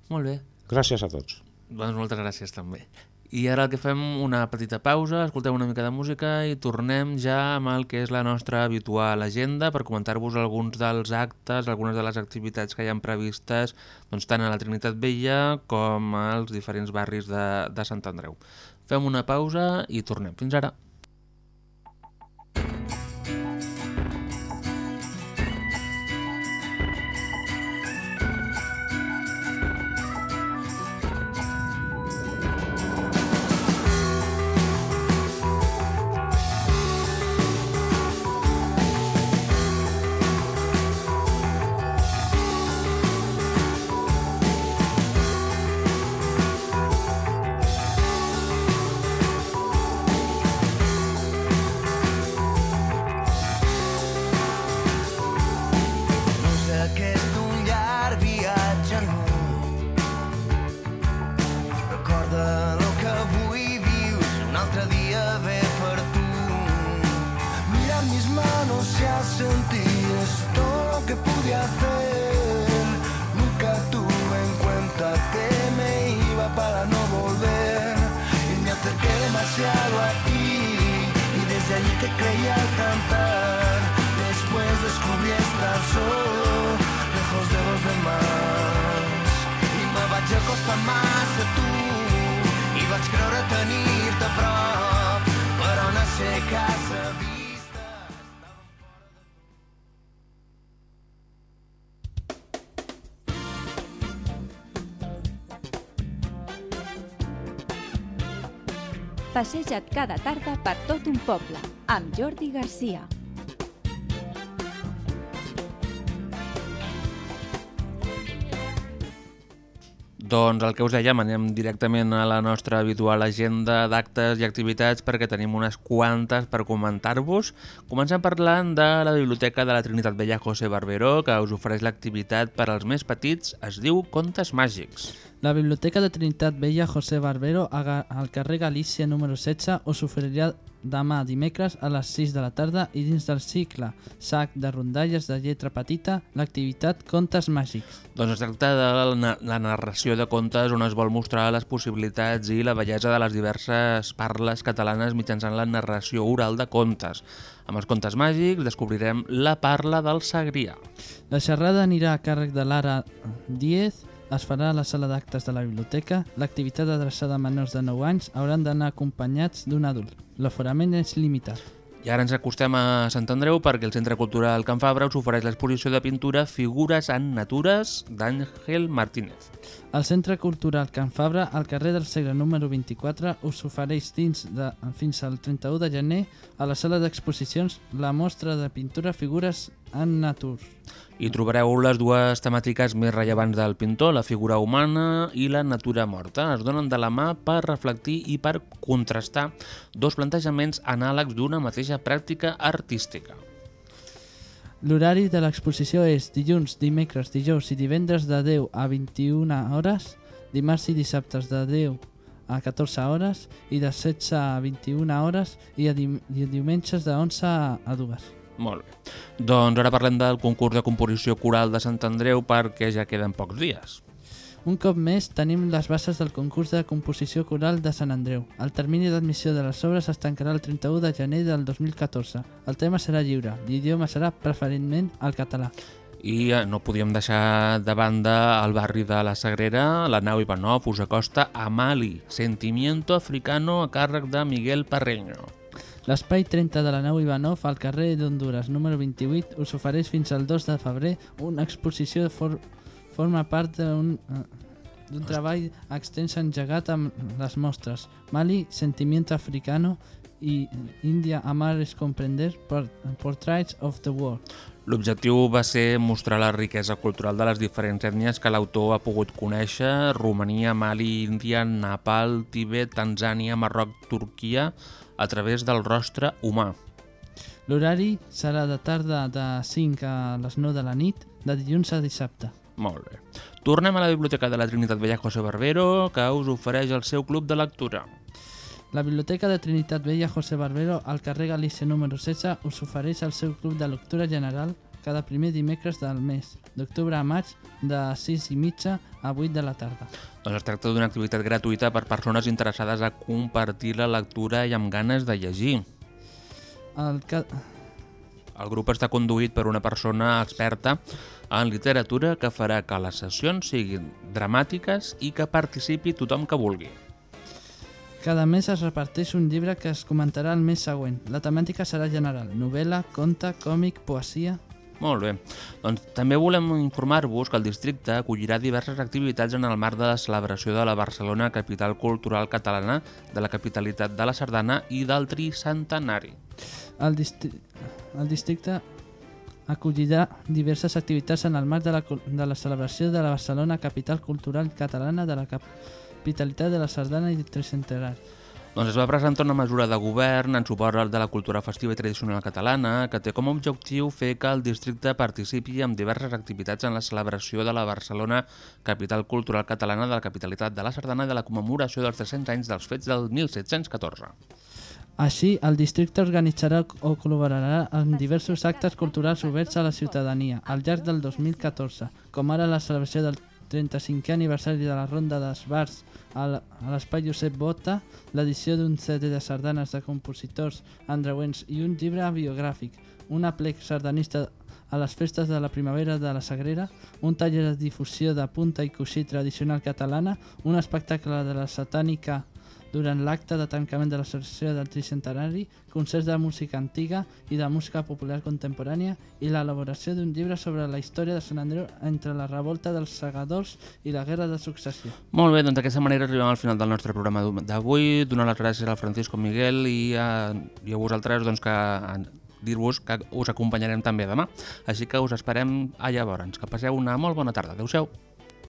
Molt bé, Gràcies a tots. doncs moltes gràcies també. I ara el que fem una petita pausa, escoltem una mica de música i tornem ja amb el que és la nostra habitual agenda per comentar-vos alguns dels actes, algunes de les activitats que hi han previstes doncs, tant a la Trinitat Vella com als diferents barris de, de Sant Andreu. Fem una pausa i tornem. Fins ara. Massa tu i vaig creure tenir-te a prop, però no sé casa vista. Passeja't cada tarda per tot un poble, amb Jordi Garcia. Doncs el que us dèiem, anem directament a la nostra habitual agenda d'actes i activitats perquè tenim unes quantes per comentar-vos. Comencem parlant de la Biblioteca de la Trinitat Vella José Barberó, que us ofereix l'activitat per als més petits, es diu Contes Màgics. La Biblioteca de Trinitat Vella José Barbero al carrer Galícia número 16 us oferirà demà dimecres a les 6 de la tarda i dins del cicle Sac de rondalles de lletra petita l'activitat Contes Màgics. Doncs es tracta de la, la narració de contes on es vol mostrar les possibilitats i la bellesa de les diverses parles catalanes mitjançant la narració oral de contes. Amb els contes màgics descobrirem la parla del Segrià. La xerrada anirà a càrrec de Lara Díez, es farà a la sala d'actes de la biblioteca. L'activitat adreçada a menors de 9 anys hauran d'anar acompanyats d'un adult. L'aforament és limitat. I ara ens acostem a Sant Andreu perquè el Centre Cultural Can Fabra us ofereix l'exposició de pintura Figures en Natures d'Àngel Martínez. El Centre Cultural Can Fabra, al carrer del Segre número 24, us ofereix dins de, fins al 31 de gener a la sala d'exposicions la mostra de pintura Figures en Natur. Hi trobareu les dues temàtiques més rellevants del pintor, la figura humana i la natura morta. Es donen de la mà per reflectir i per contrastar dos plantejaments anàlegs d'una mateixa pràctica artística. L'horari de l'exposició és dilluns, dimecres, dijous i divendres de 10 a 21 hores, dimarts i dissabtes de 10 a 14 hores i de 16 a 21 hores i, a i diumenges de 11 a 2. Molt bé. Doncs ara parlem del concurs de composició coral de Sant Andreu perquè ja queden pocs dies. Un cop més tenim les bases del concurs de composició coral de Sant Andreu. El termini d'admissió de les obres es tancarà el 31 de gener del 2014. El tema serà lliure, l'idioma serà preferentment el català. I eh, no podíem deixar de banda el barri de la Sagrera, la nau Ivanov us acosta a Mali, Sentimiento Africano a càrrec de Miguel Parreño. L'espai 30 de la nau Ivanov al carrer d'Honduras número 28 us ofereix fins al 2 de febrer una exposició de for forma part d'un eh, d'un treball extens engegat amb les mostres Mali, Sentimiento Africano i India Amar es comprender por Portraits of the World. L'objectiu va ser mostrar la riquesa cultural de les diferents ètnies que l'autor ha pogut conèixer, Romania, Mali, Índia, Nepal, Tibet, Tanzània, Marroc, Turquia, a través del rostre humà. L'horari serà de tarda de 5 a les 9 de la nit, de dilluns a dissabte. Molt bé. Tornem a la Biblioteca de la Trinitat Vella José Barbero, que us ofereix el seu club de lectura. La Biblioteca de Trinitat Vella José Barbero al carrer Galícia número 16 us ofereix el seu club de lectura general cada primer dimecres del mes, d'octubre a maig, de 6 i mitja a 8 de la tarda. Doncs es tracta d'una activitat gratuïta per persones interessades a compartir la lectura i amb ganes de llegir. El ca... El grup està conduït per una persona experta en literatura que farà que les sessions siguin dramàtiques i que participi tothom que vulgui. Cada mes es reparteix un llibre que es comentarà el mes següent. La temàtica serà general, novel·la, conte, còmic, poesia... Molt bé. Doncs també volem informar-vos que el districte acollirà diverses activitats en el marc de la celebració de la Barcelona Capital Cultural Catalana, de la capitalitat de la Sardana i del Tricentenari. El, distri... el districte acollirà diverses activitats en el marc de la, de la celebració de la Barcelona Capital Cultural Catalana de la capitalitat de la Sardana i del Tricentenari. Doncs es va presentar una mesura de govern en suport de la cultura festiva i tradicional catalana que té com a objectiu fer que el districte participi en diverses activitats en la celebració de la Barcelona Capital Cultural Catalana de la capitalitat de la Sardana i de la commemoració dels 300 anys dels fets del 1714. Així, el districte organitzarà o col·laborarà en diversos actes culturals oberts a la ciutadania al llarg del 2014, com ara la celebració del 35è aniversari de la Ronda dels Bars a l'Espai Josep Bota, l'edició d'un CD de sardanes de compositors andreuens i un llibre biogràfic, un aplec sardanista a les festes de la primavera de la Sagrera, un taller de difusió de punta i coixí tradicional catalana, un espectacle de la satànica durant l'acte de tancament de la celebració del tricentenari, concerts de música antiga i de música popular contemporània i l'elaboració d'un llibre sobre la història de Sant Andreu entre la revolta dels segadors i la guerra de successió. Molt bé, doncs d'aquesta manera arribem al final del nostre programa d'avui. Donar les gràcies al Francisco Miguel i a, i a vosaltres doncs, que dir-vos que us acompanyarem també demà. Així que us esperem a llavors. Que passeu una molt bona tarda. Adéu-siau.